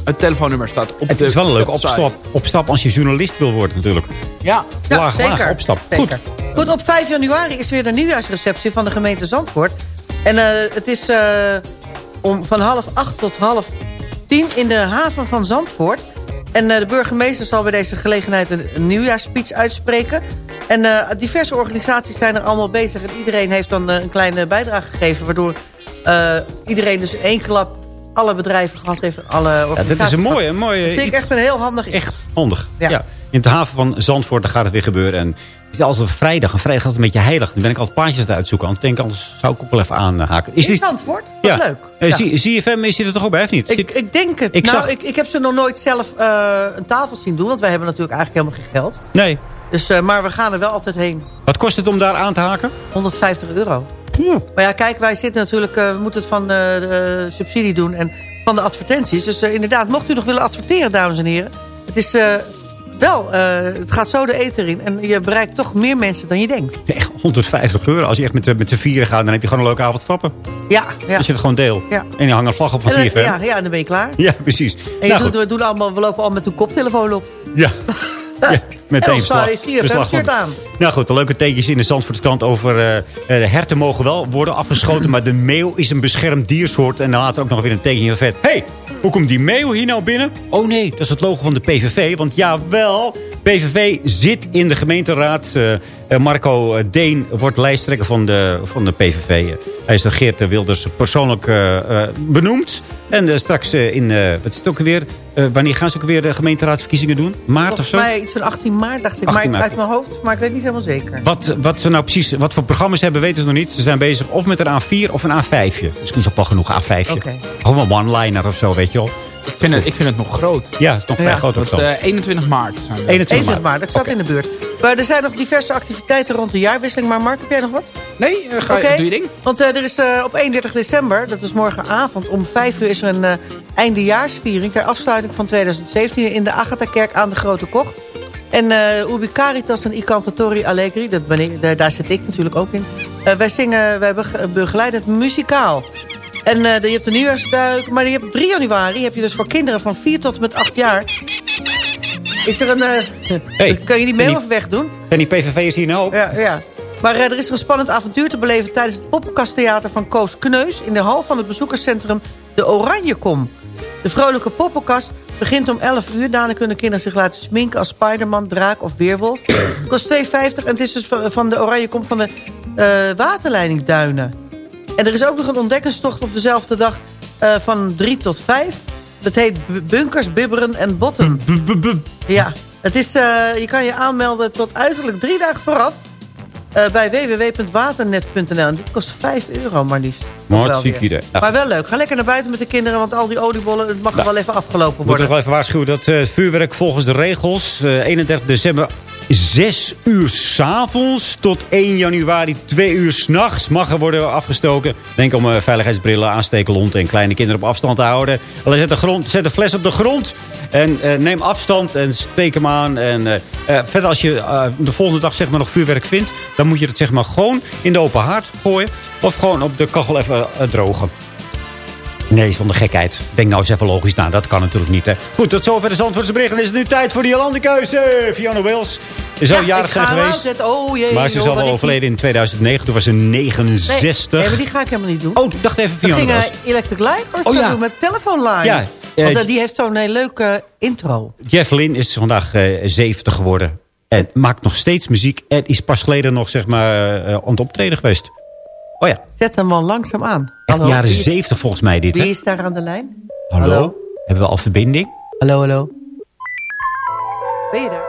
het telefoonnummer staat op Het de is wel een leuke opstap, opstap als je journalist wil worden natuurlijk. Ja, Ja, laag, zeker. laag opstap. Zeker. Goed. Goed, op 5 januari is weer de nieuwjaarsreceptie van de gemeente Zandvoort. En eh, het is eh, om van half acht tot half tien in de haven van Zandvoort. En eh, de burgemeester zal bij deze gelegenheid een, een nieuwjaarsspeech uitspreken. En eh, diverse organisaties zijn er allemaal bezig. En iedereen heeft dan een kleine bijdrage gegeven. Waardoor eh, iedereen dus één klap alle bedrijven gehad heeft. Alle Ja, organisaties dat is een mooie, een mooie Dat vind ik echt een heel handig Echt handig. Ja. Ja. In de haven van Zandvoort daar gaat het weer gebeuren. En het is altijd op vrijdag. En vrijdag is altijd een beetje heilig. Dan ben ik altijd paardjes te uitzoeken. Want ik denk, anders zou ik ook wel even aanhaken. Is In dit... Zandvoort? Wat Ja. leuk. Eh, Ja. ZFM is er toch ook bij, of niet? Ik, ik denk het. Ik nou, zag- ik, ik heb ze nog nooit zelf eh, een tafel zien doen. Want wij hebben natuurlijk eigenlijk helemaal geen geld. Nee. Dus, eh, maar we gaan er wel altijd heen. Wat kost het om daar aan te haken? 150 euro. Maar ja, kijk, wij zitten natuurlijk... eh, we moeten het van eh, de subsidie doen en van de advertenties. Dus eh, inderdaad, mocht u nog willen adverteren, dames en heren. Het is eh, wel... eh, het gaat zo de eten in. En je bereikt toch meer mensen dan je denkt. Echt 150 euro. Als je echt met, eh, met z'n vieren gaat, dan heb je gewoon een leuke avond stappen. Ja, ja. Als je het gewoon deelt. Ja. En je hangt een vlag op van dan- CFM. ja, ja, en dan ben je klaar. Ja, precies. En je Nou, doet, we, doen allemaal, we lopen al met een koptelefoon op. Ja. ja. Meteen En sta je CFM-shirt van- aan. Nou goed, de leuke tekens in de Zandvoortskrant over... eh, de herten mogen wel worden afgeschoten... maar de meeuw is een beschermd diersoort. En dan later ook nog weer een tekentje vet. hey, hoe komt die meeuw hier nou binnen? Oh nee, dat is het logo van de PVV. Want jawel, PVV zit in de gemeenteraad. Eh, eh, Marco eh, Deen wordt lijsttrekker van de, van de PVV. Hij is door Geert Wilders persoonlijk benoemd. En straks in, wat is het ook weer? Wanneer gaan ze ook weer de gemeenteraadsverkiezingen doen? Maart of Volgens zo? mij iets van 18 maart, dacht ik. 18 maar ik- maart. uit mijn hoofd, maar ik weet niet helemaal zeker. Wat, wat ze nou precies, wat voor programma's ze hebben, weten ze nog niet. Ze zijn bezig of met een A4 of een A5'je. Misschien is ook wel genoeg A5'je. Oké. Gewoon een one-liner of zo, weet je wel. Ik vind, het, ik vind het nog groot. Ja, het is nog vrij Ja, groot ook zo. eh, 21 maart. zijn we. 21 21 maart, dat staat Oké. in de buurt. Maar er zijn nog diverse activiteiten rond de jaarwisseling. Maar Mark, heb jij nog wat? Nee, eh, ga, Oké. doe je ding. Want eh, er is eh, op 31 december, dat is morgenavond om 5 uur... is er een eh, eindejaarsviering ter afsluiting van 2017... in de Agatha-kerk aan de Grote Kocht. En eh Ubi Caritas en I Cantatori Allegri, dat ben ik, daar, daar zit ik natuurlijk ook in. Eh, wij zingen, wij bege- begeleiden het muzikaal. En eh, je hebt de nieuwjaarsduik, maar je hebt op 3 januari... heb je dus voor kinderen van 4 tot en met 8 jaar... Is er een... Hey, kan je die mail even wegdoen? En die PVV is hier nou ook. Ja, ja. Maar eh, er is een spannend avontuur te beleven... tijdens het poppenkasttheater van Koos Kneus... in de hal van het bezoekerscentrum De Oranjekom. De vrolijke poppenkast begint om 11 uur. Daarna kunnen kinderen zich laten sminken als Spiderman, Draak of Weerwolf. Het kost 2,50 en het is dus van- de Oranjekom van de waterleidingduinen. En er is ook nog een ontdekkingstocht op dezelfde dag eh, van 3 tot 5. Dat heet Bunkers, Bibberen en Botten. Ja, het is, eh, je kan je aanmelden tot uiterlijk drie dagen vooraf. eh, bij www.waternet.nl. En dit kost 5 euro maar liefst. Hartstikke idee. Ja. Maar wel leuk. Ga lekker naar buiten met de kinderen. Want al die oliebollen, het mag er wel even afgelopen Moet worden. nog wel even waarschuwen dat eh, het vuurwerk volgens de regels... eh, 31 december 6 uur s'avonds tot 1 januari 2 uur s'nachts mag er worden afgestoken. Denk om eh, veiligheidsbrillen, aanstekelont en kleine kinderen op afstand te houden. Alleen zet de, grond, zet de fles op de grond en eh, neem afstand en steek hem aan. En, eh, eh, verder als je eh, de volgende dag zeg maar, nog vuurwerk vindt... dan moet je het zeg maar, gewoon in de open haard gooien. Of gewoon op de kachel even eh, drogen. Nee, zonder gekheid. Denk nou eens even logisch na. Dat kan natuurlijk niet, hè. Goed, tot zover de Zandvoortse berichten. Dan is het nu tijd voor die Jolandekeuze. Fiona Wills is al jarig ik zijn geweest. Oh jee. Maar ze is al wel die? overleden in 2009. Toen was ze 69. Nee, nee, maar die ga ik helemaal niet doen. Oh, ik dacht even Fiona gingen Wills. Electric Light Horse Oh, ja. doen met telefoonline. Ja, eh, Want eh, die heeft zo'n heel leuke intro. Jeff Lynne is vandaag eh, 70 geworden. En maakt nog steeds muziek. En is pas geleden nog, zeg maar, eh, aan het optreden geweest. Oh ja, Zet hem wel langzaam aan. echt Hallo, jaren 70 volgens mij dit, Wie is daar aan de lijn? Hallo? hallo? Hebben we al verbinding? Hallo, hallo. Ben je daar?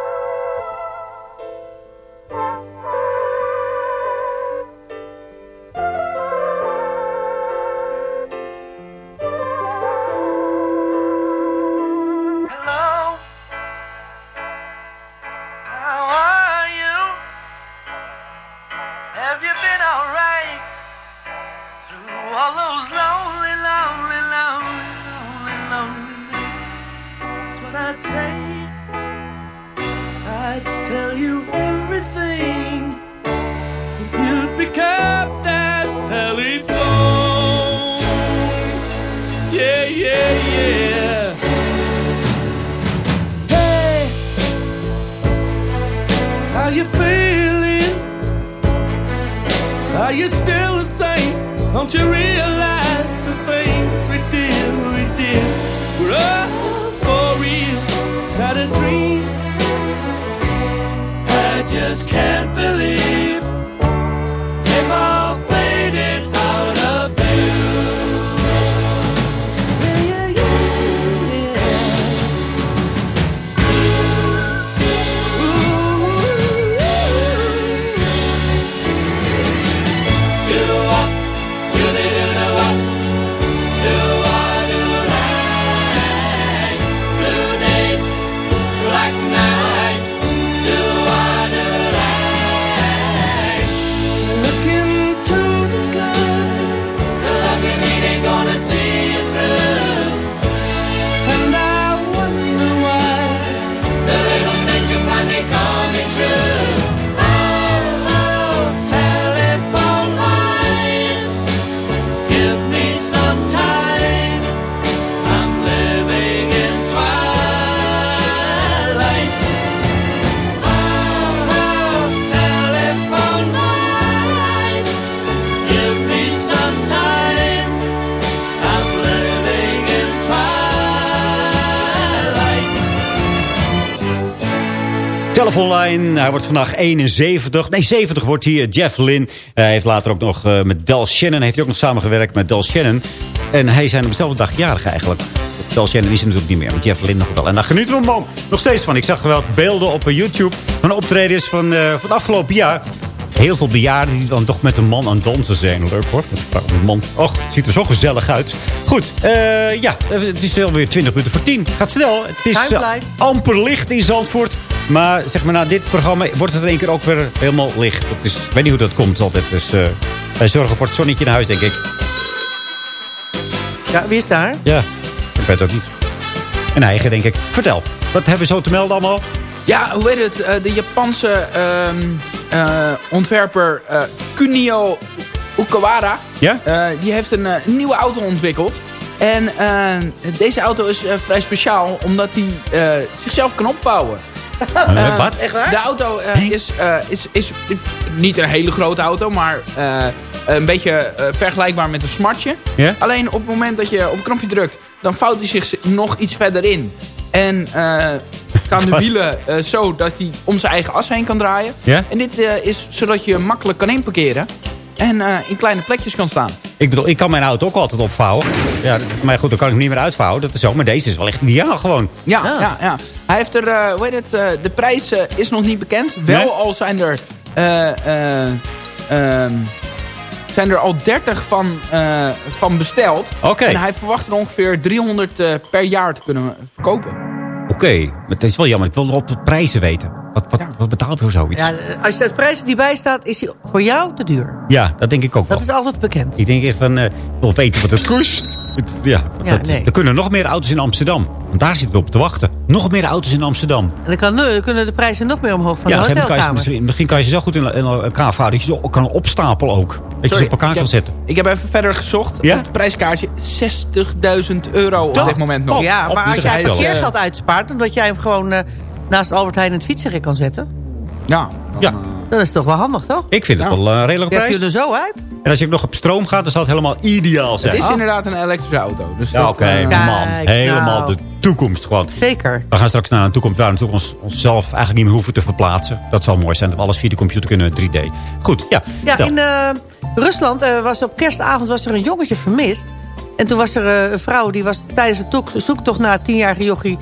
Hij wordt vandaag 71. Nee, 70 wordt hij. Jeff Lynn. Hij heeft later ook nog eh, met Del Shannon. Heeft hij ook nog samengewerkt met Del Shannon. En hij zijn op dezelfde dag jarig eigenlijk. Del Shannon is er natuurlijk niet meer, maar Jeff Lynn nog wel. En daar genieten we man, nog steeds van. Ik zag wel beelden op eh, YouTube van optredens van, eh, van het afgelopen jaar. Heel veel bejaarden die dan toch met een man aan het dansen zijn. Leuk hoor. Met een man. Och, het ziet er zo gezellig uit. Goed, ja, het is alweer 20 minuten voor 10. Gaat snel. Het is amper licht in Zandvoort. Maar zeg maar, na dit programma wordt het in één keer ook weer helemaal licht. Dat is, ik weet niet hoe dat komt altijd. Dus eh, wij zorgen voor het zonnetje in huis, denk ik. Ja, wie is daar? Ja, ik weet het ook niet. Een eigen, denk ik. Vertel, wat hebben we zo te melden allemaal? Ja, hoe heet het? Eh, de Japanse ehm, eh, ontwerper eh, Kunio Ukawara... Ja? eh, die heeft een, nieuwe auto ontwikkeld. En eh, deze auto is vrij speciaal omdat hij eh, zichzelf kan opvouwen. Eh, wat? Echt waar? De auto eh, is, eh, is, is, is niet een hele grote auto, maar eh, een beetje eh, vergelijkbaar met een smartje. Alleen op het moment dat je op een knopje drukt, dan vouwt hij zich nog iets verder in. En eh gaan de wielen eh, zo dat hij om zijn eigen as heen kan draaien. En dit eh, is zodat je makkelijk kan inparkeren. En eh, in kleine plekjes kan staan. Ik bedoel, ik kan mijn auto ook altijd opvouwen. Ja, maar goed, dan kan ik hem niet meer uitvouwen. Dat is zo. Maar deze is wel echt ideaal gewoon. Ja, ja. ja, Hij heeft er, eh, hoe heet het, eh, de prijs is nog niet bekend. Wel Nee? al zijn er, eh, eh, ehm, zijn er al 30 van, eh, van besteld. Oké. En hij verwacht er ongeveer 300 eh, per jaar te kunnen verkopen. Oké, maar het is wel jammer. Ik wil nog op de prijzen weten. Wat, wat, wat betaalt voor zoiets? Ja, als je de prijs die bij staat, is hij voor jou te duur. Ja, dat denk ik ook wel. Dat is altijd bekend. Ik denk echt van, eh, ik wil weten wat het kost. Ja, Ja, dat- nee. Er kunnen nog meer auto's in Amsterdam. Want daar zitten we op te wachten. Nog meer auto's in Amsterdam. En dan, kan, dan kunnen de prijzen nog meer omhoog van ja, de kan je hotelkamers. misschien, misschien kan je ze zo goed in, in elkaar vouwen. Dat je ze kan opstapelen ook. Dat je ze Sorry, op elkaar ik kan heb- zetten. Ik heb even verder gezocht. Ja? Het prijskaartje 60.000 euro op dit moment nog. Ja, maar als jij parkeergeld uitspaart... omdat jij hem gewoon eh, naast Albert Heijn in het fietsenrek kan zetten... Ja, Ja, dan is het toch wel handig, toch? ik vind het Ja. wel een redelijk prijs. je er zo uit. En als je ook nog op stroom gaat, dan zal het helemaal ideaal zijn. het is Oh. inderdaad een elektrische auto. Dus Ja, dat, oké, eh, man. Kijk, Helemaal nou. de toekomst gewoon. Zeker. We gaan straks naar een toekomst waar we natuurlijk ons, onszelf eigenlijk niet meer hoeven te verplaatsen. Dat zal mooi zijn, dat we alles via de computer kunnen 3D. Goed, ja. Ja, vertel. in eh, Rusland eh, was op kerstavond was er een jongetje vermist. En toen was er eh, een vrouw die was tijdens de zoektocht naar het tienjarige jochie...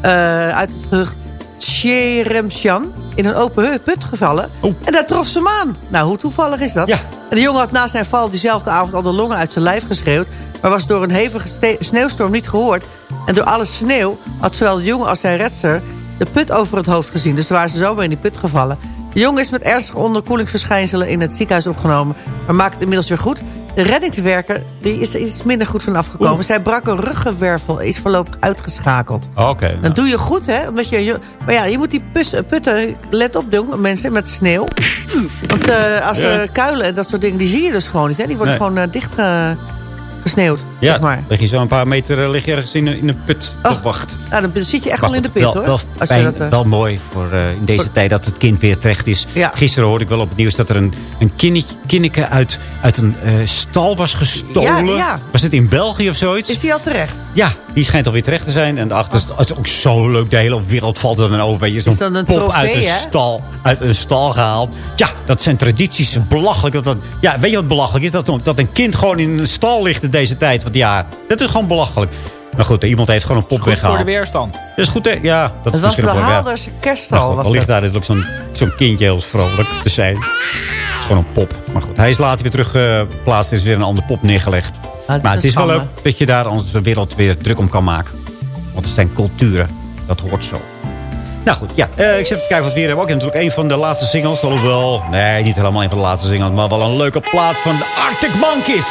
eh, uit het gehucht Tjeremsjan in een open put gevallen. Oh. En daar trof ze hem aan. Nou, hoe toevallig is dat? Ja. En de jongen had na zijn val diezelfde avond al de longen uit zijn lijf geschreeuwd... maar was door een hevige sneeuwstorm niet gehoord. En door alle sneeuw had zowel de jongen als zijn redster de put over het hoofd gezien. Dus waren ze zomaar in die put gevallen. De jongen is met ernstige onderkoelingsverschijnselen in het ziekenhuis opgenomen... maar maakt het inmiddels weer goed. De reddingswerker die is iets minder goed van afgekomen. Zij brak een ruggenwervel, is voorlopig uitgeschakeld. Oké. Dat doe je goed, hè? Omdat je, je- maar ja, je moet die pus, putten, let op doen, mensen, met sneeuw. Want eh, als Ja. er kuilen en dat soort dingen, die zie je dus gewoon niet, hè? Die worden Nee. gewoon eh, dicht gesneeuwd, Ja, zeg maar. lig je zo een paar meter eh, lig je ergens in, een- in een put te wachten. Nou, dan zit je echt Maar wel in de wel, hoor. Wel, als je fijn, dat, eh, wel mooi voor eh, in deze tijd dat het kind weer terecht is. Ja. Gisteren hoorde ik wel op het nieuws dat er een, een kinneke uit, uit een stal was gestolen. Ja, ja. Was het in België of zoiets? is die al terecht? Ja, die schijnt alweer terecht te zijn. En daarachter is het ook zo leuk. De hele wereld valt er dan over. Je Is zo'n een pop trofee, uit, een stal, uit een stal gehaald. Ja, dat zijn tradities. Belachelijk. Dat dat, ja, weet je wat belachelijk is? Dat, dat een kind gewoon in een stal ligt in deze tijd van het jaar. Dat is gewoon belachelijk. Maar goed, iemand heeft gewoon een pop Goed voor weggehaald. de weerstand. Dat is goed, hè? Ja, dat Het is was misschien de ook wel, ja. Haalderse kerststal. was al ligt daar ook zo'n zo'n kindje heel vrolijk te zijn. Het is gewoon een pop. Maar goed, hij is later weer teruggeplaatst. er is weer een andere pop neergelegd. Maar het is wel leuk dat je daar onze wereld weer druk om kan maken. Want het zijn culturen. Dat hoort zo. Nou goed, ja. eh, ik zit even te kijken wat we hier hebben. Ook natuurlijk een van de laatste singles. Alhoewel, nee, niet helemaal een van de laatste singles. Maar wel een leuke plaat van de Arctic Monkeys.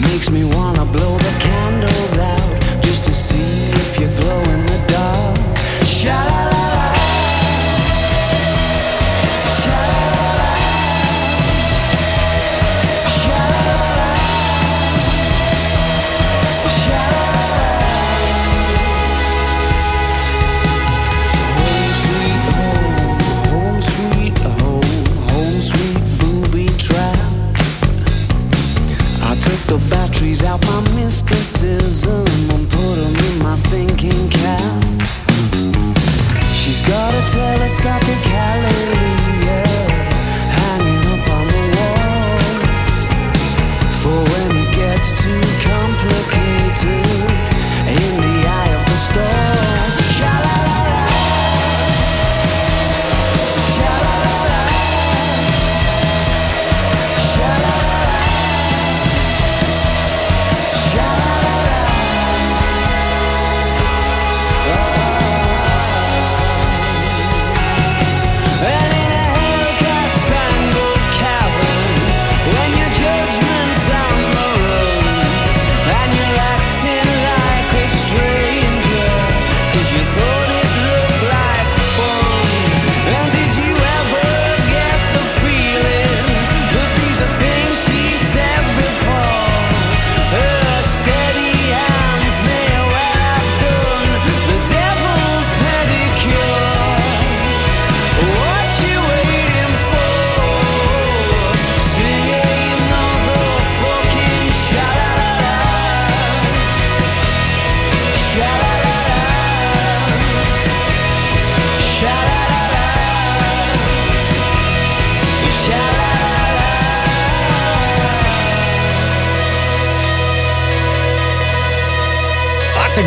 Makes me wanna blow the candles out telescopic halo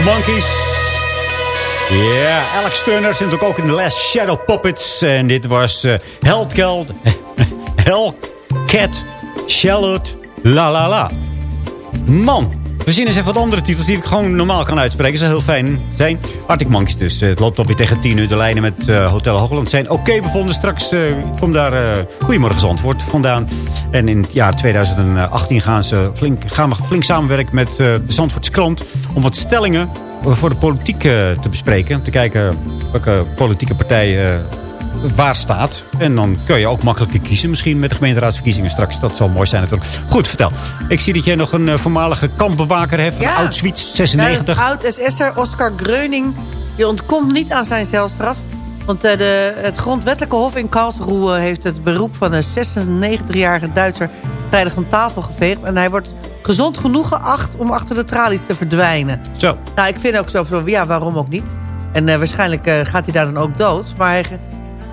Monkeys. Ja, Alex Turner zit natuurlijk ook in de Last Shadow Puppets. En dit was eh Hellcat, Hellcat, Charlotte, La La La. Man, we zien eens even wat andere titels die ik gewoon normaal kan uitspreken. Is heel fijn. Zijn Arctic Monkeys dus. Eh, Het loopt alweer tegen 10 uur. De lijnen met eh, Hotel Hoogland zijn oké bevonden. Straks eh komt daar Goedemorgen Zandvoort vandaan. En in het jaar 2018 gaan, ze flink, gaan we flink samenwerken met de Zandvoortse krant... om wat stellingen voor de politiek te bespreken. Om te kijken welke politieke partij eh, waar staat. En dan kun je ook makkelijker kiezen. Misschien met de gemeenteraadsverkiezingen straks. Dat zal mooi zijn natuurlijk. Goed, vertel. Ik zie dat jij nog een eh, voormalige kampbewaker hebt. Ja. Auschwitz, Ja, 96. dat is oud-SS'er Oscar Greuning. Die ontkomt niet aan zijn celstraf. Want eh, de, het grondwettelijke hof in Karlsruhe heeft het beroep van een 96-jarige Duitser tijdig van tafel geveegd. En hij wordt gezond genoeg geacht om achter de tralies te verdwijnen. Zo. Nou, ik vind ook zo van, ja, waarom ook niet? En eh, waarschijnlijk gaat hij daar dan ook dood. Maar hij,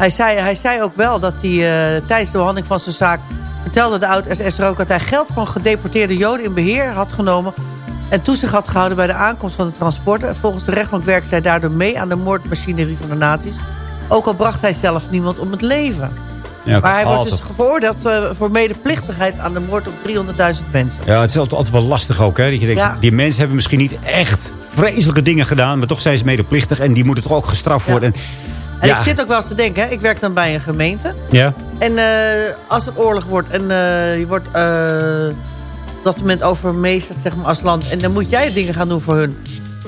hij, zei, hij zei ook wel dat hij eh, tijdens de behandeling van zijn zaak... vertelde de oud-SS'er ook dat hij geld van gedeporteerde joden in beheer had genomen... en toezicht had gehouden bij de aankomst van de transporten. En volgens de rechtbank werkte hij daardoor mee aan de moordmachinerie van de nazi's. Ook al bracht hij zelf niemand om het leven. Ja, maar hij wordt dus veroordeeld eh, voor medeplichtigheid aan de moord op 300.000 mensen. Ja, het is altijd, altijd wel lastig ook. Hè? Dat je denkt, Ja. die mensen hebben misschien niet echt vreselijke dingen gedaan. Maar toch zijn ze medeplichtig. En die moeten toch ook gestraft worden. En, En ja, ik zit ook wel eens te denken, hè, ik werk dan bij een gemeente. ja. En eh, als het oorlog wordt en eh, je wordt eh, op dat moment overmeesterd zeg maar, als land... en dan moet jij dingen gaan doen voor hun.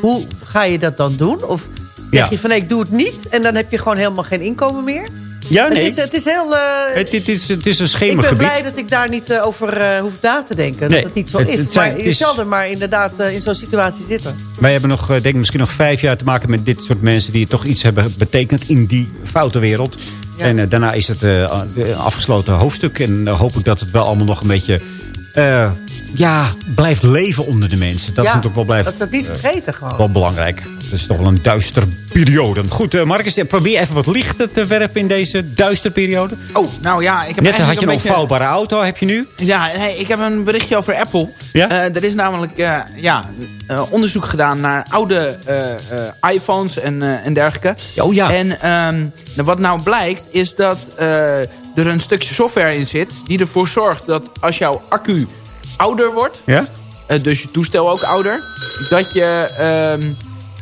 Hoe ga je dat dan doen? Of zeg Ja. je van nee, ik doe het niet... en dan heb je gewoon helemaal geen inkomen meer? Ja, nee. Het is, het is heel... eh, Het, het is, het is een ik ben schemergebied. blij dat ik daar niet eh, over eh, hoef na te denken. Nee, dat het niet zo het- is. het zijn- maar je is- zal er maar inderdaad in zo'n situatie zitten. Wij hebben nog, denk ik, misschien nog vijf jaar te maken met dit soort mensen... die toch iets hebben betekend in die foute wereld. Ja. En daarna is het afgesloten hoofdstuk. En hoop ik dat het wel allemaal nog een beetje... eh, ja, blijft leven onder de mensen. Dat ja, is natuurlijk wel, blijft, Dat ze het niet vergeten gewoon. wel belangrijk. Het is toch wel een duister periode. Goed, eh, Marcus, probeer even wat licht te werpen in deze duister periode. Oh, nou ja, ik heb Net had je een een beetje... auto, heb je nu? Ja, nee, ik heb een berichtje over Apple. Ja? Eh, er is namelijk eh, ja, eh, onderzoek gedaan naar oude eh, eh, iPhones en, eh, en dergelijke. Oh ja. En ehm, wat nou blijkt is dat eh, er een stukje software in zit... die ervoor zorgt dat als jouw accu ouder wordt... Ja? eh, dus je toestel ook ouder... dat je, ehm,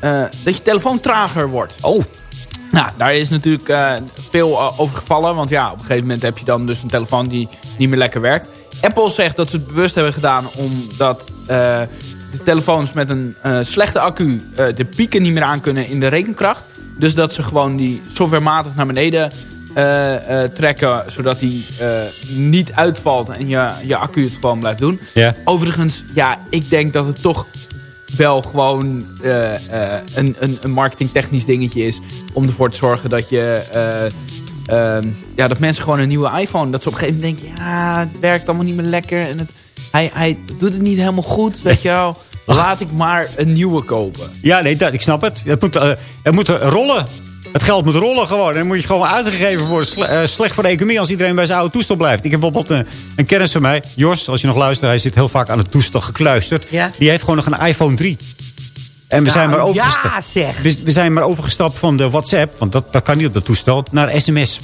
eh, dat je telefoon trager wordt. Oh. Nou, daar is natuurlijk eh, veel over gevallen. Want ja, op een gegeven moment heb je dan dus een telefoon die niet meer lekker werkt. Apple zegt dat ze het bewust hebben gedaan omdat de telefoons met een slechte accu de pieken niet meer aan kunnen in de rekenkracht. Dus dat ze gewoon die softwarematig naar beneden trekken, zodat die eh, niet uitvalt en je, je accu het gewoon blijft doen. Ja. Overigens, ja, ik denk dat het toch wel gewoon eh, eh, een, een, een marketingtechnisch dingetje is. Om ervoor te zorgen dat je... eh, ehm, ja, dat mensen gewoon een nieuwe iPhone... Dat ze op een gegeven moment denken... Ja, het werkt allemaal niet meer lekker. En het, hij, hij doet het niet helemaal goed, weet je wel. Laat ik maar een nieuwe kopen. Ja, nee, dat, ik snap het. Het moet, eh, het moet rollen. Het geld moet rollen gewoon. En dan moet je gewoon uitgegeven worden. Eh, slecht voor de economie als iedereen bij zijn oude toestel blijft. Ik heb bijvoorbeeld een, een kennis van mij. Jos, als je nog luistert. Hij zit heel vaak aan het toestel gekluisterd. Ja. Die heeft gewoon nog een iPhone 3. En we, zijn maar Nou, overgestapt, ja, zeg. we, we zijn maar overgestapt van de WhatsApp. Want dat, dat kan niet op dat toestel. Naar sms.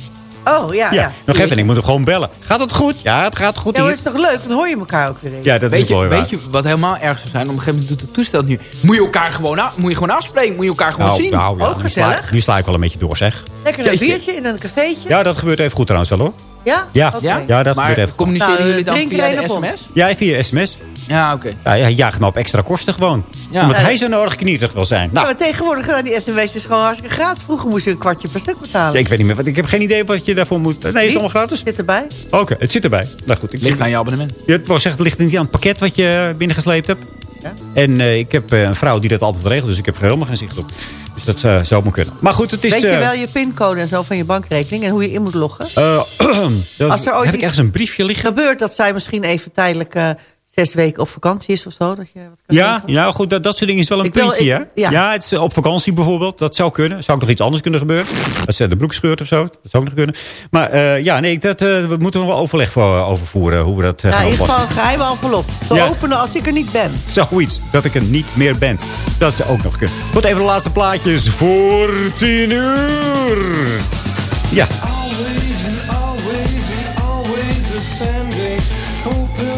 Oh, ja, ja. Ja, nog even. En ik moet hem gewoon bellen. Gaat het goed? Ja, het gaat goed Ja, maar hier. het is toch leuk? Dan hoor je elkaar ook weer even. Ja, dat Weet is mooi weet je wat helemaal erg zou zijn? Op een gegeven moment doet het toestel nu. Moet je elkaar gewoon, moet je gewoon afspreken? Moet je elkaar gewoon nou, zien? nou, ja, Ook nu sla, gezellig. nu sla ik wel een beetje door, zeg. Lekker een Jeetje. biertje in een cafeetje. Ja, dat gebeurt even goed trouwens wel, hoor. Ja? Ja, Oké. Ja? ja dat maar gebeurt even. communiceren Nou, jullie dan drink via de sms? Ja, via sms. Ja, oké. Ja, hij jaagt me op extra kosten gewoon. Ja. Omdat Ja. hij zo nodig knierig wil zijn. Ja, Nou, maar tegenwoordig gaan die sms'jes gewoon hartstikke gratis. Vroeger moest je een kwartje per stuk betalen. ik weet niet meer. Want ik heb geen idee wat je daarvoor moet... Nee, is het allemaal gratis? Zit erbij. Oké, het zit erbij. Nou goed. Ik, Ligt aan je abonnement. Je het zeggen, het ligt niet aan het pakket wat je binnengesleept hebt. Ja. En eh, ik heb eh, een vrouw die dat altijd regelt. Dus ik heb er helemaal geen zicht op. Dus dat eh, zou maar kunnen. Maar goed, het is... Weet je eh, wel je pincode en zo van je bankrekening en hoe je in moet loggen? eh, dat- Als er ooit heb ik iets- ergens een briefje liggen? Gebeurt dat zij misschien even tijdelijk eh, zes weken op vakantie is of zo? Dat je wat kan Ja, ja, goed, dat, dat soort dingen is wel een Ik wil- puntje, ik- ja. Ja. het is eh, op vakantie bijvoorbeeld. Dat zou kunnen. Zou ook nog iets anders kunnen gebeuren. Dat ze de broek scheurt of zo. Dat zou ook nog kunnen. Maar eh, ja, nee, dat, eh, we moeten nog wel overleg voor, over voeren. Hoe we dat eh, Ja, gaan in ieder geval een geheime envelop. Te Ja. openen als ik er niet ben. Zoiets. Dat ik er niet meer ben. Dat zou ook nog kunnen. Goed, even de laatste plaatjes voor 10 uur. Ja. Always and always and always ascending. Opening line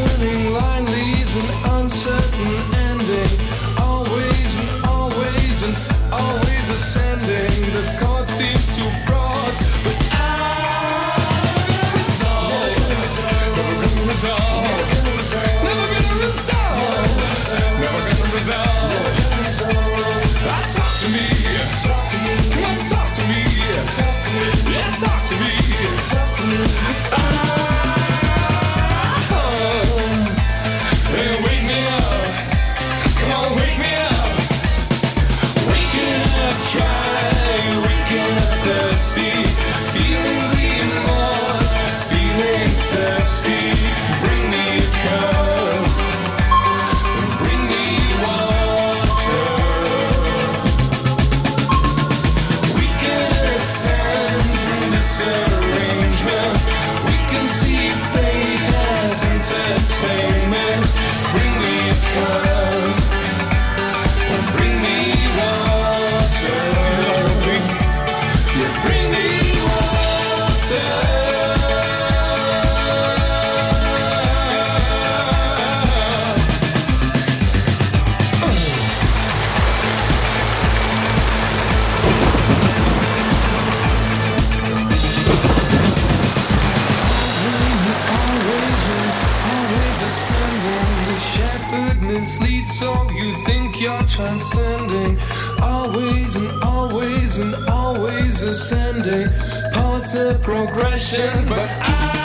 transcending. Always and always and always ascending. Positive progression, but I.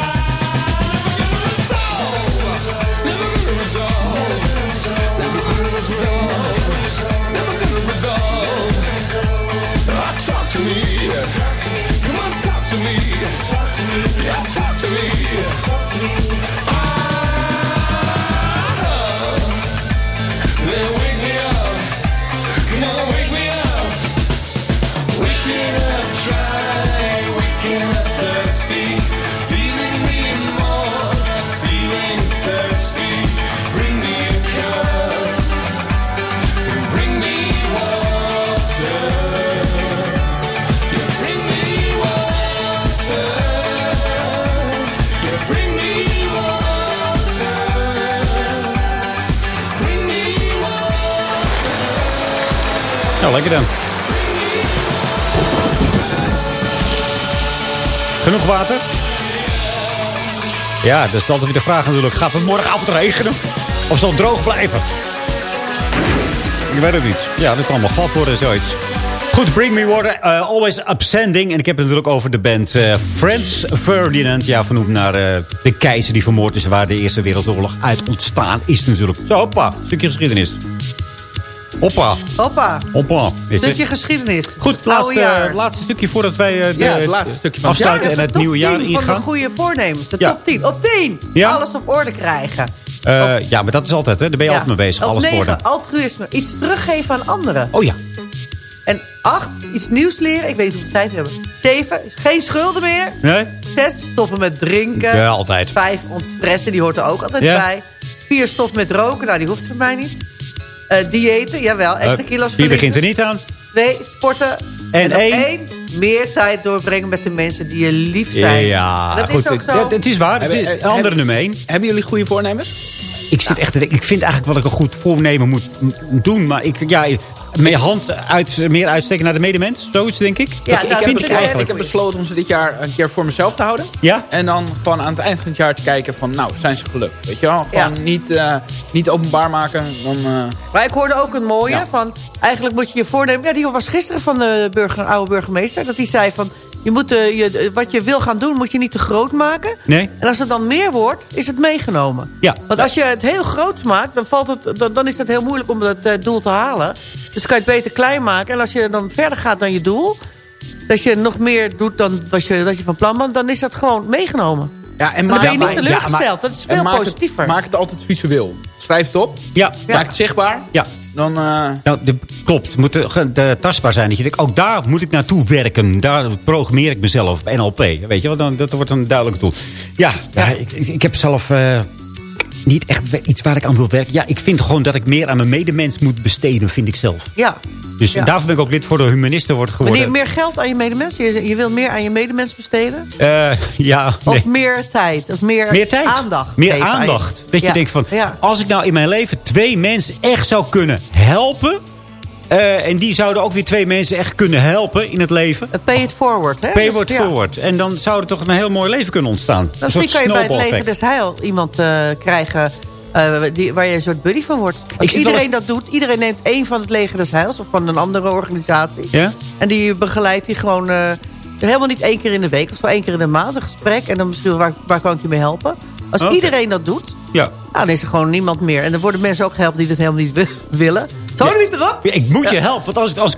Never gonna resolve. Never gonna resolve. Never gonna resolve. Ah, Talk to me. Come on, talk to me. Yeah, talk to me. Nou, lekker dan. Genoeg water? Ja, dat is altijd weer de vraag natuurlijk. Gaat het morgenavond regenen? Of zal het droog blijven? Ik weet het niet. Ja, dat kan allemaal glad worden, zoiets. Goed, Bring Me Water, eh, Always Upsending. En ik heb het natuurlijk over de band Frans Ferdinand. Ja, vernoemd naar eh, de keizer die vermoord is... waar de Eerste Wereldoorlog uit ontstaan is natuurlijk. Zo, hoppa, stukje geschiedenis. Hoppa, Hoppa, hoppa. Stukje geschiedenis. Goed, laatste, jaar. laatste stukje voordat wij eh, de, Ja, het laatste stukje van afsluiten Ja, en het nieuwe jaar 10 van de ingaan. goede voornemens. De Ja. top 10. Op 10. Ja? Alles op orde krijgen. Eh, ja, maar dat is altijd, hè? Daar ben je Ja. altijd mee bezig. Op Alles 9. worden. Altruïsme. Iets teruggeven aan anderen. Oh ja. En 8. Iets nieuws leren. Ik weet niet hoeveel tijd we hebben. 7. Geen schulden meer. Nee? 6. Stoppen met drinken. Ja, altijd. 5. Ontstressen. Die hoort er ook altijd Ja. bij. 4. Stop met roken. Nou, die hoeft voor mij niet. Eh diëten. Jawel. Extra Eh, kilo's Wie begint er niet aan? 2. Sporten. En één? één, Meer tijd doorbrengen met de mensen die je lief zijn. Ja, dat goed. is ook zo. Het, het is waar. Het is andere hebben- nummer één. Hebben jullie goede voornemens? Ik zit echt te denken, ik vind eigenlijk wat ik een goed voornemen moet doen. Maar ik, ja, mijn hand uit, meer uitsteken naar de medemens. Zoiets denk ik. Ja, dat nou, ik vind ik eigenlijk. Ik heb besloten om ze dit jaar een keer voor mezelf te houden. Ja? En dan gewoon aan het eind van het jaar te kijken van, nou, zijn ze gelukt? Weet je wel? Gewoon Ja. niet, eh, niet openbaar maken. Dan, eh, Maar ik hoorde ook een mooie Ja. van... Eigenlijk moet je je voornemen... Ja, die was gisteren van de burger, oude burgemeester. Dat die zei van... Je moet, eh, je, wat je wil gaan doen, moet je niet te groot maken. Nee? En als het dan meer wordt, is het meegenomen. Ja. Want als je het heel groot maakt, dan, valt het, dan, dan is het heel moeilijk om dat eh, doel te halen. Dus kan je het beter klein maken. En als je dan verder gaat dan je doel... dat je nog meer doet dan wat je, dat je van plan bent... dan is dat gewoon meegenomen. ja, en dan maak, ben je maar- niet teleurgesteld. ja, maar- dat is veel maak positiever. Het, maak het altijd visueel. Schrijf het op. Ja. Maak het zichtbaar. Ja. Dan, eh, Nou, de, klopt. Het moet eh, de, tastbaar zijn. Dat je denkt, ook daar moet ik naartoe werken. Daar programmeer ik mezelf. NLP. Weet je wel, dan, dat wordt een duidelijk doel. Ja, ja. ik, ik, ik heb zelf eh, niet echt iets waar ik aan wil werken. Ja, ik vind gewoon dat ik meer aan mijn medemens moet besteden, vind ik zelf. ja. Dus Ja. daarvoor ben ik ook lid voor de humanisten wordt geworden. Wanneer meer geld aan je medemens? Je, je wil meer aan je medemens besteden? Eh, ja, nee. Of meer tijd? Of meer, Meer tijd. aandacht? Meer geven aan je- aandacht. Dat je denkt van, als ik nou in mijn leven twee mensen echt zou kunnen helpen... eh, en die zouden ook weer twee mensen echt kunnen helpen in het leven... Pay it forward, hè? Pay Dus, ja. forward. En dan zou er toch een heel mooi leven kunnen ontstaan. Soort misschien kan je bij het leger snowball-effect. des Heil iemand eh, krijgen... eh, die, waar je een soort buddy van wordt. Als iedereen eens- dat doet, iedereen neemt één van het leger des Heils... of van een andere organisatie. Ja? En die begeleidt die gewoon... helemaal niet één keer in de week, of wel één keer in de maand een gesprek. En dan misschien waar, waar kan ik je mee helpen? Als iedereen dat doet, Ja. nou, dan is er gewoon niemand meer. En dan worden mensen ook geholpen die dat helemaal niet wi- willen. Zo niet erop. Ik moet je helpen, want als ik als